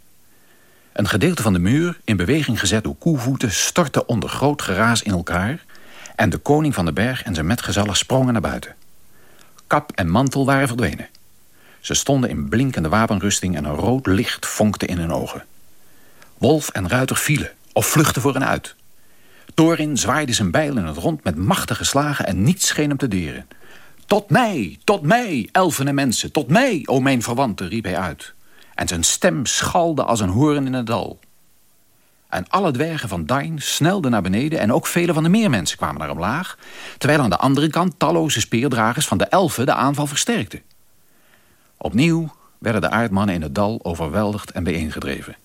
Een gedeelte van de muur, in beweging gezet door koevoeten... stortte onder groot geraas in elkaar... en de koning van de berg en zijn metgezellen sprongen naar buiten. Kap en mantel waren verdwenen. Ze stonden in blinkende wapenrusting en een rood licht vonkte in hun ogen. Wolf en ruiter vielen of vluchtten voor hen uit. Thorin zwaaide zijn bijl in het rond met machtige slagen en niets scheen hem te deren. Tot mij, tot mij, elfen en mensen, tot mij, o mijn verwanten, riep hij uit. En zijn stem schalde als een hoorn in het dal. En alle dwergen van Dain snelden naar beneden... en ook vele van de meermensen kwamen naar omlaag... terwijl aan de andere kant talloze speerdragers van de elfen de aanval versterkten. Opnieuw werden de aardmannen in het dal overweldigd en bijeengedreven.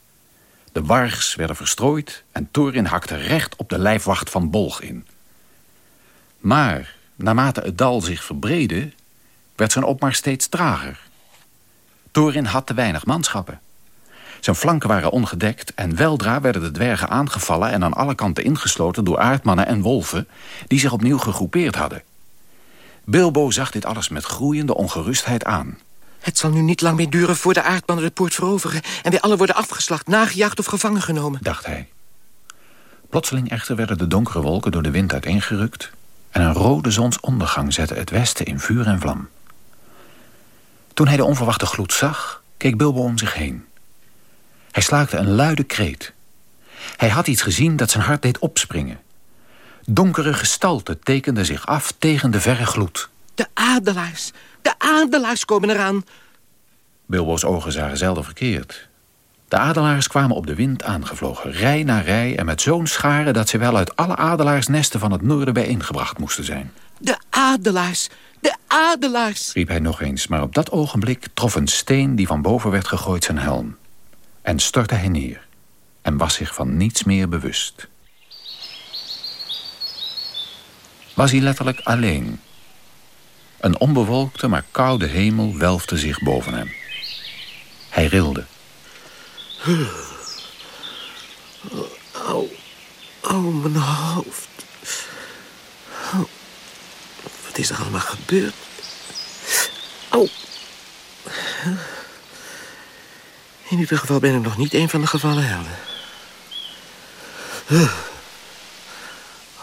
De wargs werden verstrooid en Thorin hakte recht op de lijfwacht van Bolg in. Maar naarmate het dal zich verbreedde, werd zijn opmars steeds trager. Thorin had te weinig manschappen. Zijn flanken waren ongedekt en weldra werden de dwergen aangevallen... en aan alle kanten ingesloten door aardmannen en wolven... die zich opnieuw gegroepeerd hadden. Bilbo zag dit alles met groeiende ongerustheid aan. Het zal nu niet lang meer duren voor de aardmannen de poort veroveren... en wij alle worden afgeslacht, nagejaagd of gevangen genomen. Dacht hij. Plotseling echter werden de donkere wolken door de wind uiteengerukt... en een rode zonsondergang zette het westen in vuur en vlam. Toen hij de onverwachte gloed zag, keek Bilbo om zich heen. Hij slaakte een luide kreet. Hij had iets gezien dat zijn hart deed opspringen. Donkere gestalten tekenden zich af tegen de verre gloed. De adelaars, de adelaars komen eraan. Bilbo's ogen zagen zelden verkeerd. De adelaars kwamen op de wind aangevlogen, rij na rij... en met zo'n scharen dat ze wel uit alle adelaarsnesten van het noorden bijeengebracht moesten zijn. De adelaars, de adelaars! riep hij nog eens, maar op dat ogenblik trof een steen... die van boven werd gegooid zijn helm. En stortte hij neer. En was zich van niets meer bewust. Was hij letterlijk alleen... Een onbewolkte maar koude hemel welfde zich boven hem. Hij rilde. Oh, oh mijn hoofd. Wat is er allemaal gebeurd? Oh. In ieder geval ben ik nog niet een van de gevallen helden.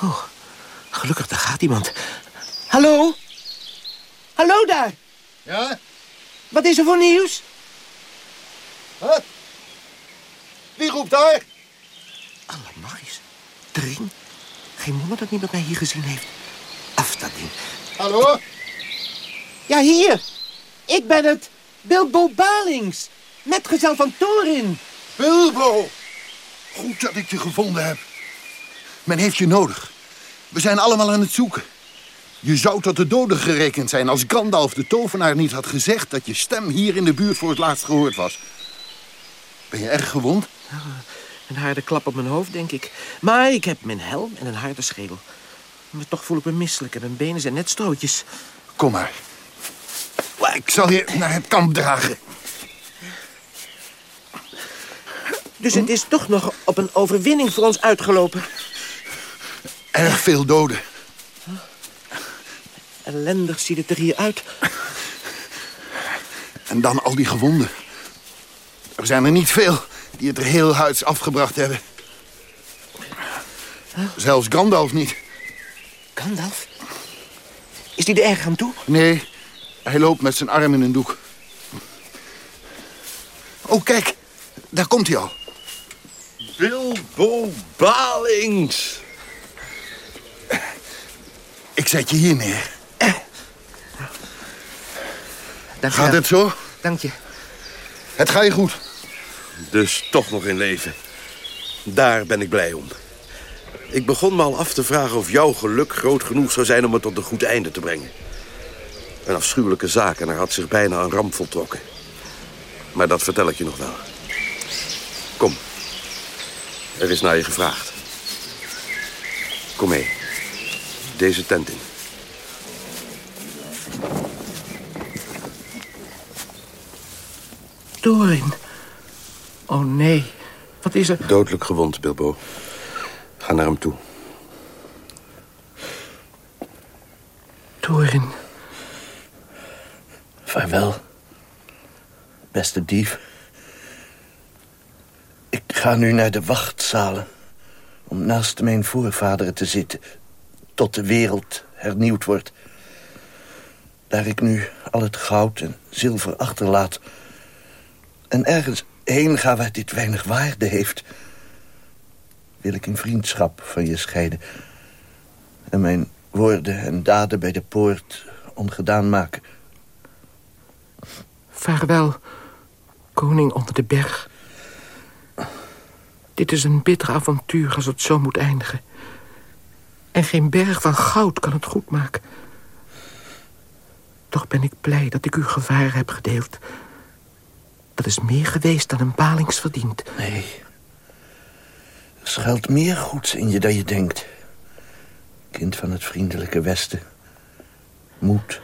Oh, gelukkig, daar gaat iemand. Hallo? Hallo daar! Ja? Wat is er voor nieuws? Wat? Wie roept daar? Allemachis. Dring. Geen wonder dat niemand mij hier gezien heeft. Af dat ding. Hallo? Ja, hier. Ik ben het. Bilbo Balings. Metgezel van Thorin. Bilbo! Goed dat ik je gevonden heb. Men heeft je nodig. We zijn allemaal aan het zoeken. Je zou tot de doden gerekend zijn als Gandalf de tovenaar niet had gezegd... dat je stem hier in de buurt voor het laatst gehoord was. Ben je erg gewond? Een harde klap op mijn hoofd, denk ik. Maar ik heb mijn helm en een harde schedel. Maar toch voel ik me misselijk en mijn benen zijn net strootjes. Kom maar. Ik zal je naar het kamp dragen. Dus het is toch nog op een overwinning voor ons uitgelopen. Erg veel doden. Ellendig ziet het er hier uit. En dan al die gewonden. Er zijn er niet veel die het er heel huids afgebracht hebben. Zelfs Gandalf niet. Gandalf? Is die er erg aan toe? Nee, hij loopt met zijn arm in een doek. Oh, kijk. Daar komt hij al. Bilbo Balings. Ik zet je hier neer. Dank Gaat het zo? Dank je. Het gaat je goed. Dus toch nog in leven. Daar ben ik blij om. Ik begon me al af te vragen of jouw geluk groot genoeg zou zijn... om het tot een goed einde te brengen. Een afschuwelijke zaak en er had zich bijna een ramp voltrokken. Maar dat vertel ik je nog wel. Kom. Er is naar je gevraagd. Kom mee. Deze tent in. Dorin. Oh nee, wat is er? Dodelijk gewond, Bilbo. Ga naar hem toe. Dorin. Vaarwel, beste dief. Ik ga nu naar de wachtzalen... om naast mijn voorvaderen te zitten... tot de wereld hernieuwd wordt. Daar ik nu al het goud en zilver achterlaat... en ergens heen ga waar dit weinig waarde heeft... wil ik in vriendschap van je scheiden... en mijn woorden en daden bij de poort ongedaan maken... Vaarwel, koning onder de berg. Dit is een bitter avontuur als het zo moet eindigen. En geen berg van goud kan het goed maken. Toch ben ik blij dat ik uw gevaar heb gedeeld. Dat is meer geweest dan een balings verdient. Nee. Er schuilt meer goeds in je dan je denkt. Kind van het vriendelijke Westen. Moed.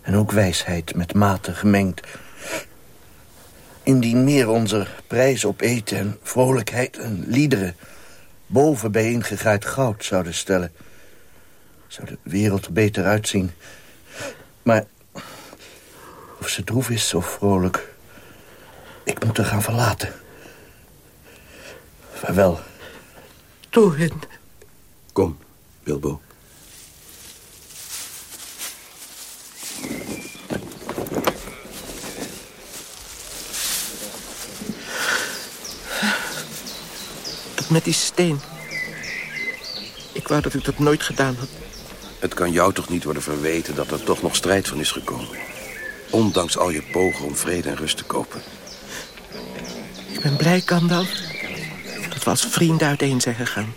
En ook wijsheid met mate gemengd. Indien meer onze prijs op eten en vrolijkheid en liederen... boven bijeengegaaid goud zouden stellen... zou de wereld er beter uitzien. Maar of ze droef is of vrolijk... ik moet haar gaan verlaten. Vaarwel. Torin. Kom, Bilbo. Met die steen. Ik wou dat ik dat nooit gedaan had. Het kan jou toch niet worden verweten dat er toch nog strijd van is gekomen. Ondanks al je pogen om vrede en rust te kopen. Ik ben blij, Gandalf, dat we als vrienden uiteen zijn gegaan.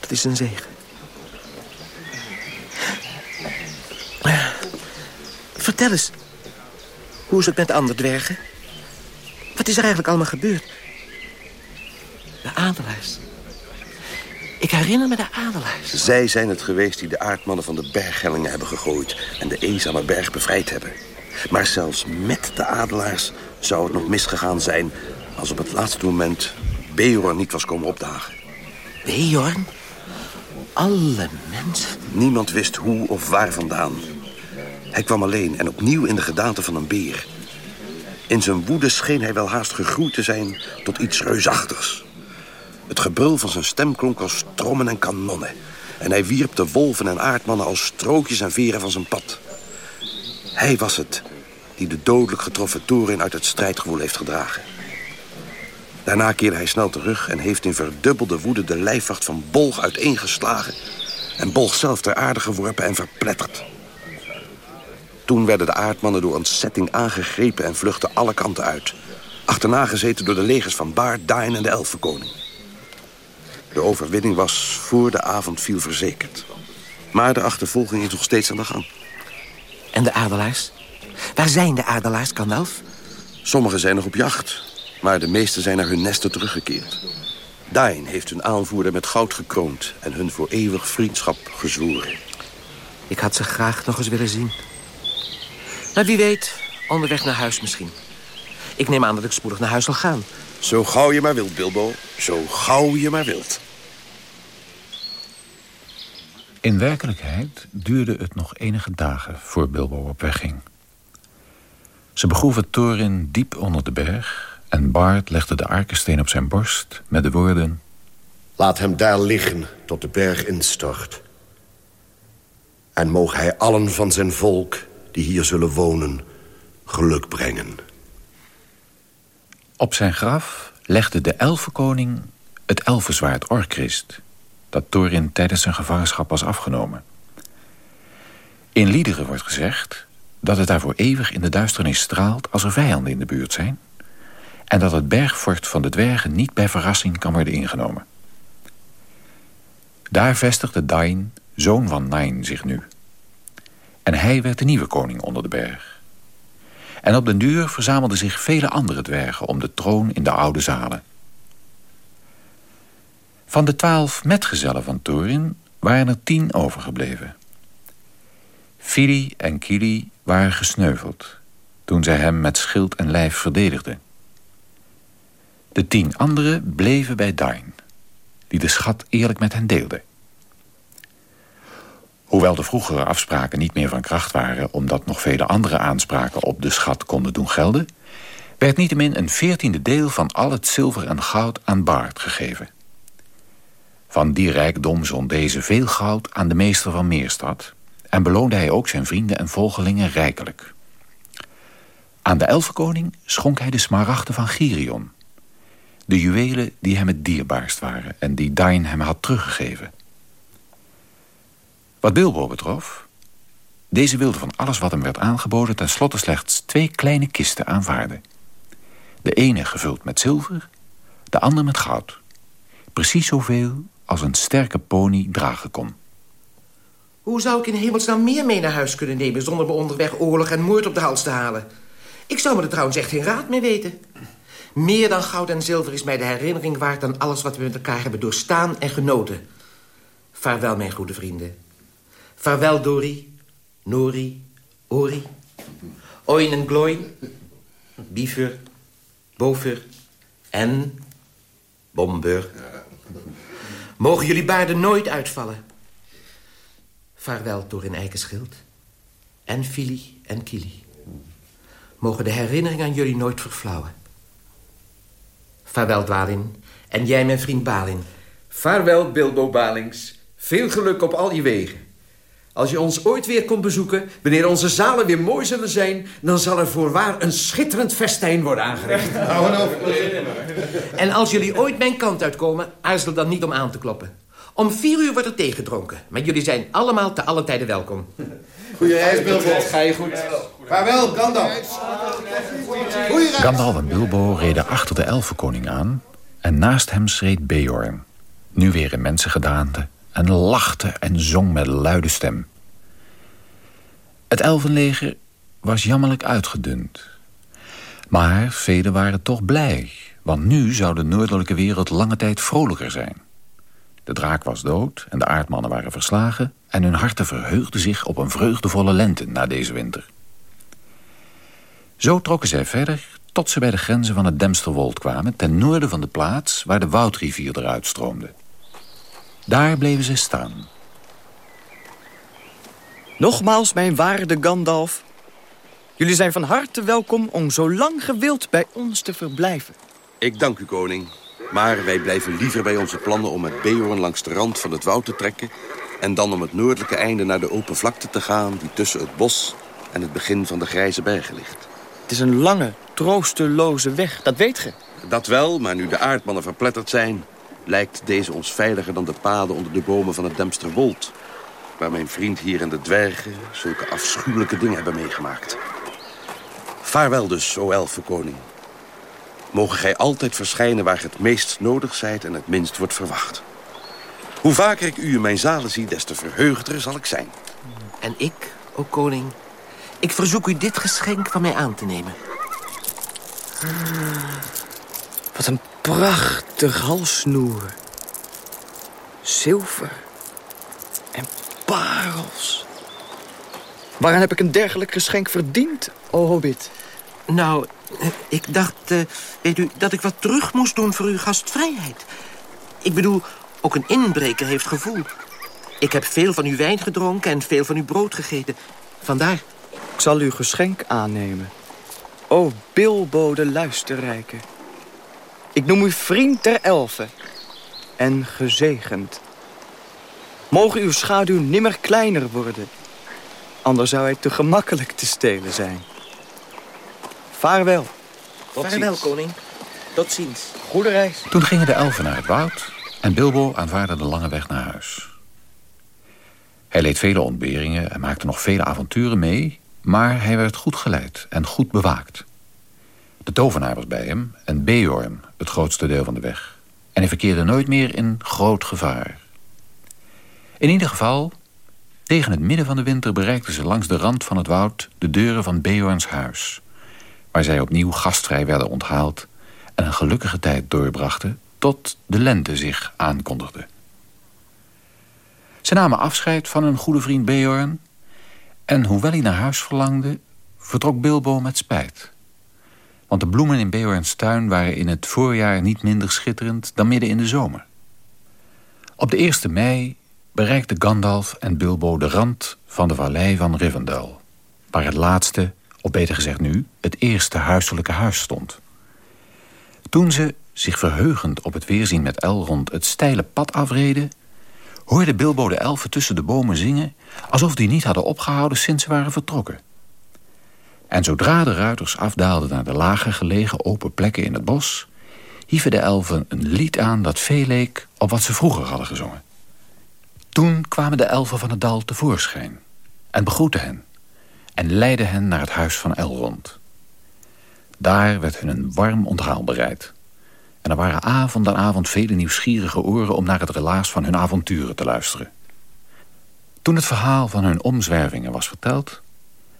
Dat is een zegen. Vertel eens. Hoe is het met de andere dwergen? Wat is er eigenlijk allemaal gebeurd? De adelaars. Ik herinner me de adelaars. Zij zijn het geweest die de aardmannen van de berghellingen hebben gegooid... en de eenzame berg bevrijd hebben. Maar zelfs met de adelaars zou het nog misgegaan zijn... als op het laatste moment Beorn niet was komen opdagen. Beorn? Alle mensen? Niemand wist hoe of waar vandaan. Hij kwam alleen en opnieuw in de gedaante van een beer. In zijn woede scheen hij wel haast gegroeid te zijn tot iets reusachtigs. Het gebrul van zijn stem klonk als trommen en kanonnen. En hij wierp de wolven en aardmannen als strookjes en veren van zijn pad. Hij was het die de dodelijk getroffen toren uit het strijdgewoel heeft gedragen. Daarna keerde hij snel terug en heeft in verdubbelde woede de lijfwacht van Bolg uiteengeslagen... en Bolg zelf ter aarde geworpen en verpletterd. Toen werden de aardmannen door ontzetting aangegrepen en vluchtten alle kanten uit. Achterna gezeten door de legers van Baard, Dain en de Elfenkoning. De overwinning was voor de avond viel verzekerd. Maar de achtervolging is nog steeds aan de gang. En de adelaars? Waar zijn de adelaars, Gandalf? Sommigen zijn nog op jacht, maar de meesten zijn naar hun nesten teruggekeerd. Dain heeft hun aanvoerder met goud gekroond... en hun voor eeuwig vriendschap gezworen. Ik had ze graag nog eens willen zien. Maar wie weet, onderweg naar huis misschien. Ik neem aan dat ik spoedig naar huis zal gaan. Zo gauw je maar wilt, Bilbo. Zo gauw je maar wilt. In werkelijkheid duurde het nog enige dagen voor Bilbo op weg ging. Ze begroeven Thorin diep onder de berg... en Bart legde de arkensteen op zijn borst met de woorden... Laat hem daar liggen tot de berg instort. En moog hij allen van zijn volk die hier zullen wonen geluk brengen. Op zijn graf legde de elfenkoning het elfenzwaard Orchrist... dat Thorin tijdens zijn gevangenschap was afgenomen. In liederen wordt gezegd dat het daarvoor eeuwig in de duisternis straalt... als er vijanden in de buurt zijn... en dat het bergfort van de dwergen niet bij verrassing kan worden ingenomen. Daar vestigde Dain, zoon van Nain, zich nu. En hij werd de nieuwe koning onder de berg. En op den duur verzamelden zich vele andere dwergen... om de troon in de oude zalen. Van de twaalf metgezellen van Thorin waren er tien overgebleven. Fili en Kili waren gesneuveld... toen zij hem met schild en lijf verdedigden. De tien anderen bleven bij Dain... die de schat eerlijk met hen deelde. Hoewel de vroegere afspraken niet meer van kracht waren... omdat nog vele andere aanspraken op de schat konden doen gelden... werd niettemin een veertiende deel van al het zilver en goud aan Baard gegeven. Van die rijkdom zond deze veel goud aan de meester van Meerstad... en beloonde hij ook zijn vrienden en volgelingen rijkelijk. Aan de elfenkoning schonk hij de smaragden van Girion... de juwelen die hem het dierbaarst waren... en die Dain hem had teruggegeven... Wat Bilbo betrof, deze wilde van alles wat hem werd aangeboden... tenslotte slechts twee kleine kisten aanvaarden. De ene gevuld met zilver, de andere met goud. Precies zoveel als een sterke pony dragen kon. Hoe zou ik in hemelsnaam meer mee naar huis kunnen nemen... zonder me onderweg oorlog en moord op de hals te halen? Ik zou me er trouwens echt geen raad mee weten. Meer dan goud en zilver is mij de herinnering waard... dan alles wat we met elkaar hebben doorstaan en genoten. Vaarwel, mijn goede vrienden. Vaarwel, Dori, Nori, Ori, Oin en Gloin, Biefer, Bover en Bomber. Mogen jullie baarden nooit uitvallen. Vaarwel, Dorin Eikenschild, en Fili en Kili. Mogen de herinnering aan jullie nooit verflauwen. Vaarwel, Dwalin, en jij, mijn vriend Balin. Vaarwel, Bilbo Balings. Veel geluk op al je wegen. Als je ons ooit weer komt bezoeken, wanneer onze zalen weer mooi zullen zijn... dan zal er voorwaar een schitterend festijn worden aangericht. Nou, en als jullie ooit mijn kant uitkomen, aarzel dan niet om aan te kloppen. Om vier uur wordt er thee gedronken, maar jullie zijn allemaal te alle tijden welkom. Goeie reis, Bilbo. Ga je goed. Vaarwel, Gandalf. Gandalf en Bilbo reden achter de elfenkoning aan... en naast hem schreed Beorn, nu weer in mensengedaante en lachte en zong met luide stem. Het elfenleger was jammerlijk uitgedund. Maar velen waren toch blij, want nu zou de noordelijke wereld lange tijd vrolijker zijn. De draak was dood en de aardmannen waren verslagen... en hun harten verheugden zich op een vreugdevolle lente na deze winter. Zo trokken zij verder tot ze bij de grenzen van het Demsterwold kwamen... ten noorden van de plaats waar de Woudrivier eruit stroomde. Daar bleven ze staan. Nogmaals, mijn waarde Gandalf. Jullie zijn van harte welkom om zo lang gewild bij ons te verblijven. Ik dank u, koning. Maar wij blijven liever bij onze plannen om met Beorn langs de rand van het woud te trekken... en dan om het noordelijke einde naar de open vlakte te gaan... die tussen het bos en het begin van de grijze bergen ligt. Het is een lange, troosteloze weg, dat weet ge. Dat wel, maar nu de aardmannen verpletterd zijn lijkt deze ons veiliger dan de paden onder de bomen van het Demsterwold... waar mijn vriend hier en de dwergen zulke afschuwelijke dingen hebben meegemaakt. Vaarwel dus, o elfenkoning. Mogen gij altijd verschijnen waar het meest nodig zijt en het minst wordt verwacht. Hoe vaker ik u in mijn zalen zie, des te verheugder zal ik zijn. En ik, o koning, ik verzoek u dit geschenk van mij aan te nemen. Wat een prachtig halssnoer. Zilver. En parels. Waaraan heb ik een dergelijk geschenk verdiend, o hobbit? Nou, ik dacht, uh, weet u, dat ik wat terug moest doen voor uw gastvrijheid. Ik bedoel, ook een inbreker heeft gevoel. Ik heb veel van uw wijn gedronken en veel van uw brood gegeten. Vandaar. Ik zal uw geschenk aannemen. O Bilbo de luisterrijke. Ik noem u vriend der elfen. En gezegend. Mogen uw schaduw nimmer kleiner worden. Anders zou hij te gemakkelijk te stelen zijn. Vaarwel. Tot Vaarwel, koning. Tot ziens. Goede reis. Toen gingen de elfen naar het woud... en Bilbo aanvaarde de lange weg naar huis. Hij leed vele ontberingen en maakte nog vele avonturen mee... maar hij werd goed geleid en goed bewaakt. De tovenaar was bij hem en Beorn het grootste deel van de weg. En hij verkeerde nooit meer in groot gevaar. In ieder geval, tegen het midden van de winter bereikten ze langs de rand van het woud de deuren van Beorns huis, waar zij opnieuw gastvrij werden onthaald en een gelukkige tijd doorbrachten tot de lente zich aankondigde. Ze namen afscheid van hun goede vriend Beorn en hoewel hij naar huis verlangde, vertrok Bilbo met spijt. Want de bloemen in Beorns tuin waren in het voorjaar niet minder schitterend dan midden in de zomer. Op de 1 mei bereikten Gandalf en Bilbo de rand van de vallei van Rivendell... waar het laatste, of beter gezegd nu, het eerste huiselijke huis stond. Toen ze, zich verheugend op het weerzien met Elrond... het steile pad afreden... hoorde Bilbo de elfen tussen de bomen zingen... alsof die niet hadden opgehouden sinds ze waren vertrokken. En zodra de ruiters afdaalden naar de lager gelegen open plekken in het bos... hieven de elfen een lied aan dat veel leek op wat ze vroeger hadden gezongen. Toen kwamen de elfen van het dal tevoorschijn en begroetten hen... en leidden hen naar het huis van Elrond. Daar werd hun een warm onthaal bereid. En er waren avond aan avond vele nieuwsgierige oren... om naar het relaas van hun avonturen te luisteren. Toen het verhaal van hun omzwervingen was verteld...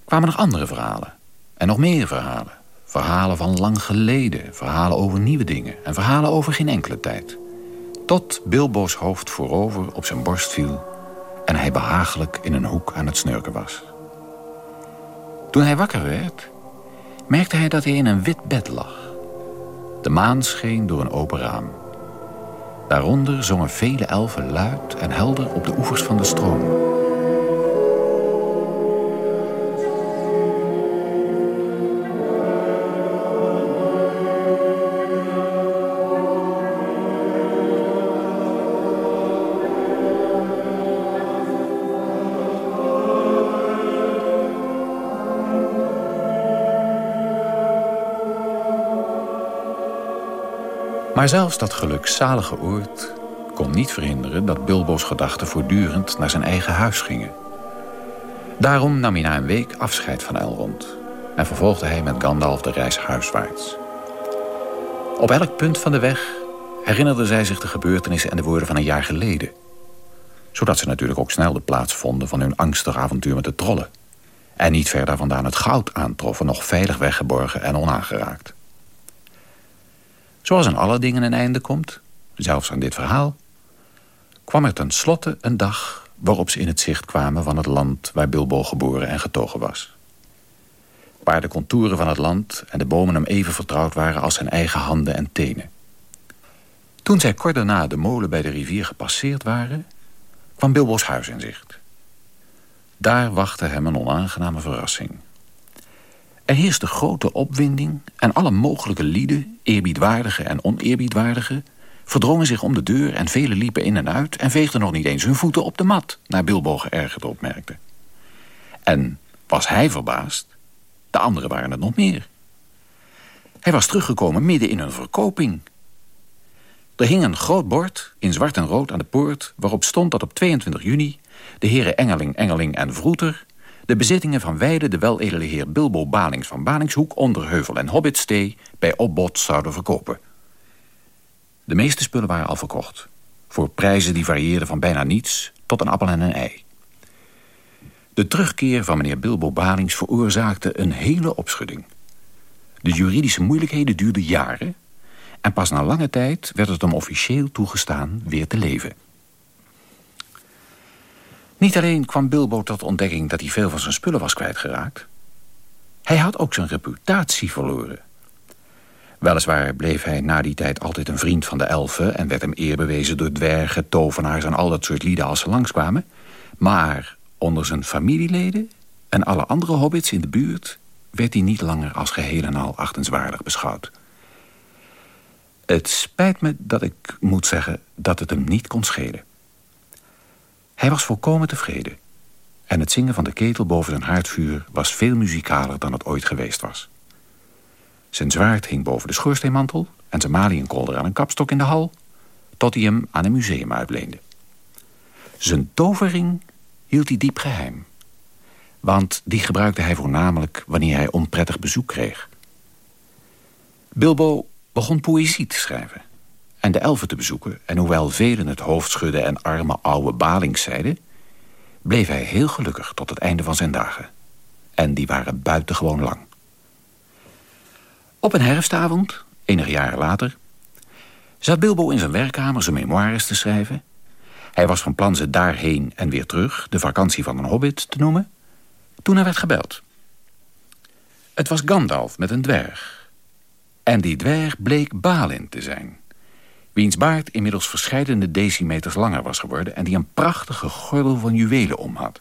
kwamen nog andere verhalen. En nog meer verhalen. Verhalen van lang geleden, verhalen over nieuwe dingen... en verhalen over geen enkele tijd. Tot Bilbo's hoofd voorover op zijn borst viel... en hij behagelijk in een hoek aan het snurken was. Toen hij wakker werd, merkte hij dat hij in een wit bed lag. De maan scheen door een open raam. Daaronder zongen vele elfen luid en helder op de oevers van de stroom. Maar zelfs dat gelukzalige oord kon niet verhinderen... dat Bilbo's gedachten voortdurend naar zijn eigen huis gingen. Daarom nam hij na een week afscheid van Elrond... en vervolgde hij met Gandalf de reis huiswaarts. Op elk punt van de weg herinnerden zij zich de gebeurtenissen... en de woorden van een jaar geleden. Zodat ze natuurlijk ook snel de plaats vonden... van hun angstig avontuur met de trollen. En niet verder vandaan het goud aantroffen... nog veilig weggeborgen en onaangeraakt. Zoals aan alle dingen een einde komt, zelfs aan dit verhaal... kwam er tenslotte een dag waarop ze in het zicht kwamen... van het land waar Bilbo geboren en getogen was. Waar de contouren van het land en de bomen hem even vertrouwd waren... als zijn eigen handen en tenen. Toen zij kort daarna de molen bij de rivier gepasseerd waren... kwam Bilbo's huis in zicht. Daar wachtte hem een onaangename verrassing... Er heerste grote opwinding en alle mogelijke lieden, eerbiedwaardige en oneerbiedwaardige, verdrongen zich om de deur en velen liepen in en uit en veegden nog niet eens hun voeten op de mat, naar Bilbo geërgerd opmerkte. En was hij verbaasd, de anderen waren het nog meer. Hij was teruggekomen midden in een verkoping. Er hing een groot bord in zwart en rood aan de poort... waarop stond dat op 22 juni de heren Engeling, Engeling en Vroeter de bezittingen van Weide de weledele heer Bilbo Balings van Balingshoek... Onderheuvel en Hobbitstee bij opbod zouden verkopen. De meeste spullen waren al verkocht. Voor prijzen die varieerden van bijna niets tot een appel en een ei. De terugkeer van meneer Bilbo Balings veroorzaakte een hele opschudding. De juridische moeilijkheden duurden jaren... en pas na lange tijd werd het hem officieel toegestaan weer te leven. Niet alleen kwam Bilbo tot ontdekking dat hij veel van zijn spullen was kwijtgeraakt. Hij had ook zijn reputatie verloren. Weliswaar bleef hij na die tijd altijd een vriend van de elfen... en werd hem eer bewezen door dwergen, tovenaars en al dat soort lieden als ze langskwamen. Maar onder zijn familieleden en alle andere hobbits in de buurt... werd hij niet langer als geheel en al achtenswaardig beschouwd. Het spijt me dat ik moet zeggen dat het hem niet kon schelen. Hij was volkomen tevreden. En het zingen van de ketel boven zijn haardvuur was veel muzikaler dan het ooit geweest was. Zijn zwaard hing boven de schoorsteenmantel en zijn maliënkolder aan een kapstok in de hal, tot hij hem aan een museum uitleende. Zijn tovering hield hij diep geheim, want die gebruikte hij voornamelijk wanneer hij onprettig bezoek kreeg. Bilbo begon poëzie te schrijven en de elfen te bezoeken... en hoewel velen het hoofd schudden en arme oude Balings zeiden... bleef hij heel gelukkig tot het einde van zijn dagen. En die waren buitengewoon lang. Op een herfstavond, enige jaren later... zat Bilbo in zijn werkkamer zijn memoires te schrijven. Hij was van plan ze daarheen en weer terug... de vakantie van een hobbit te noemen... toen hij werd gebeld. Het was Gandalf met een dwerg. En die dwerg bleek Balin te zijn wiens baard inmiddels verscheidene decimeters langer was geworden... en die een prachtige gordel van juwelen om had.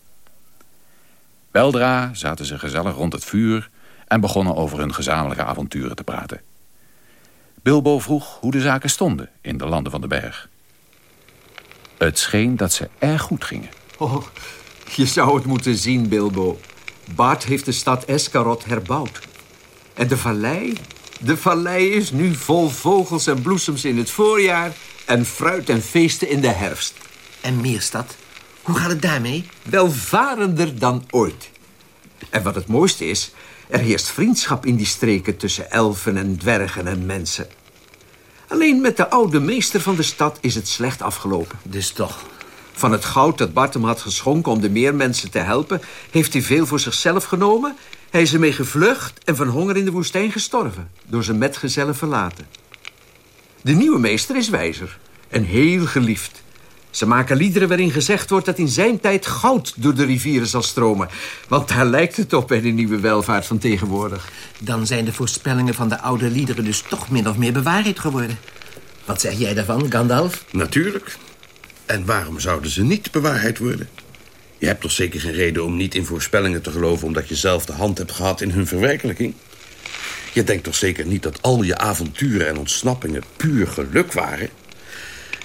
Weldra zaten ze gezellig rond het vuur... en begonnen over hun gezamenlijke avonturen te praten. Bilbo vroeg hoe de zaken stonden in de landen van de berg. Het scheen dat ze erg goed gingen. Oh, je zou het moeten zien, Bilbo. Bart heeft de stad Eskarot herbouwd. En de vallei de vallei is nu vol vogels en bloesems in het voorjaar... en fruit en feesten in de herfst. En Meerstad? Hoe gaat het daarmee? Welvarender dan ooit. En wat het mooiste is... er heerst vriendschap in die streken tussen elfen en dwergen en mensen. Alleen met de oude meester van de stad is het slecht afgelopen. Dus toch? Van het goud dat Bart hem had geschonken om de meer mensen te helpen... heeft hij veel voor zichzelf genomen hij is ermee gevlucht en van honger in de woestijn gestorven. Door zijn metgezellen verlaten. De nieuwe meester is wijzer en heel geliefd. Ze maken liederen waarin gezegd wordt dat in zijn tijd goud door de rivieren zal stromen. Want daar lijkt het op bij de nieuwe welvaart van tegenwoordig. Dan zijn de voorspellingen van de oude liederen dus toch min of meer bewaarheid geworden. Wat zeg jij daarvan, Gandalf? Natuurlijk. En waarom zouden ze niet bewaarheid worden? Je hebt toch zeker geen reden om niet in voorspellingen te geloven... omdat je zelf de hand hebt gehad in hun verwerkelijking? Je denkt toch zeker niet dat al je avonturen en ontsnappingen puur geluk waren?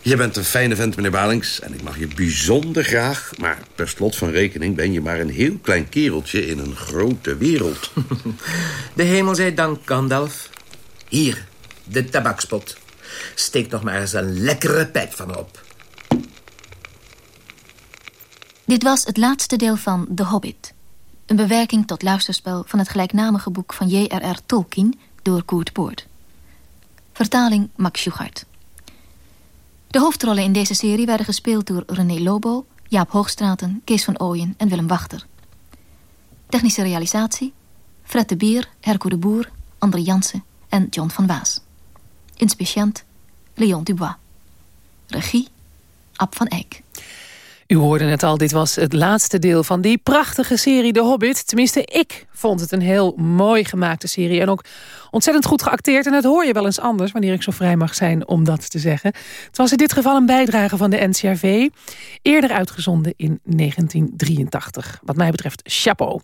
Je bent een fijne vent, meneer Balings, en ik mag je bijzonder graag... maar per slot van rekening ben je maar een heel klein kereltje in een grote wereld. De hemel zij dank, Gandalf. Hier, de tabakspot. Steek nog maar eens een lekkere pijp van op. Dit was het laatste deel van The Hobbit. Een bewerking tot luisterspel van het gelijknamige boek van J.R.R. Tolkien door Koert Poort. Vertaling Max Schugart. De hoofdrollen in deze serie werden gespeeld door René Lobo, Jaap Hoogstraten, Kees van Ooyen en Willem Wachter. Technische realisatie Fred de Beer, Herco de Boer, André Jansen en John van Waas. Inspiciënt Leon Dubois. Regie Ab van Eyck. U hoorde het al, dit was het laatste deel van die prachtige serie De Hobbit. Tenminste, ik vond het een heel mooi gemaakte serie. En ook ontzettend goed geacteerd. En dat hoor je wel eens anders, wanneer ik zo vrij mag zijn om dat te zeggen. Het was in dit geval een bijdrage van de NCRV. Eerder uitgezonden in 1983. Wat mij betreft, chapeau.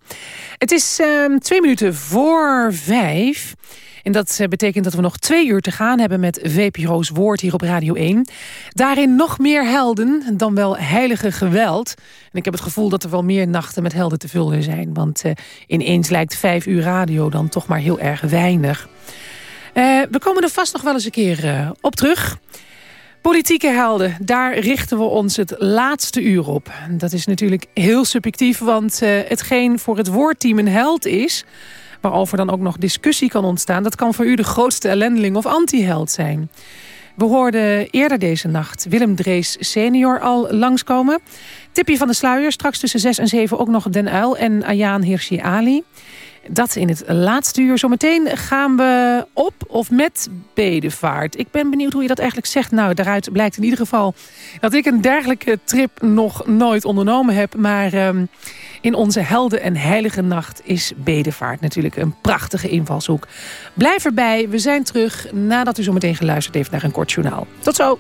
Het is uh, twee minuten voor vijf. En dat eh, betekent dat we nog twee uur te gaan hebben met VPRO's Woord hier op Radio 1. Daarin nog meer helden dan wel heilige geweld. En ik heb het gevoel dat er wel meer nachten met helden te vullen zijn. Want uh, ineens lijkt vijf uur radio dan toch maar heel erg weinig. Uh, we komen er vast nog wel eens een keer op terug. Politieke helden, daar richten we ons het laatste uur op. Dat is natuurlijk heel subjectief, want hetgeen voor het woordteam een held is waarover dan ook nog discussie kan ontstaan... dat kan voor u de grootste ellendeling of anti-held zijn. We hoorden eerder deze nacht Willem Drees senior al langskomen. Tipje van de sluier, straks tussen 6 en 7 ook nog Den Uil en Ayaan Hirsi Ali. Dat in het laatste uur. Zometeen gaan we op of met bedevaart. Ik ben benieuwd hoe je dat eigenlijk zegt. Nou, daaruit blijkt in ieder geval dat ik een dergelijke trip nog nooit ondernomen heb. Maar um, in onze helden en heilige nacht is bedevaart natuurlijk een prachtige invalshoek. Blijf erbij, we zijn terug nadat u zometeen geluisterd heeft naar een kort journaal. Tot zo!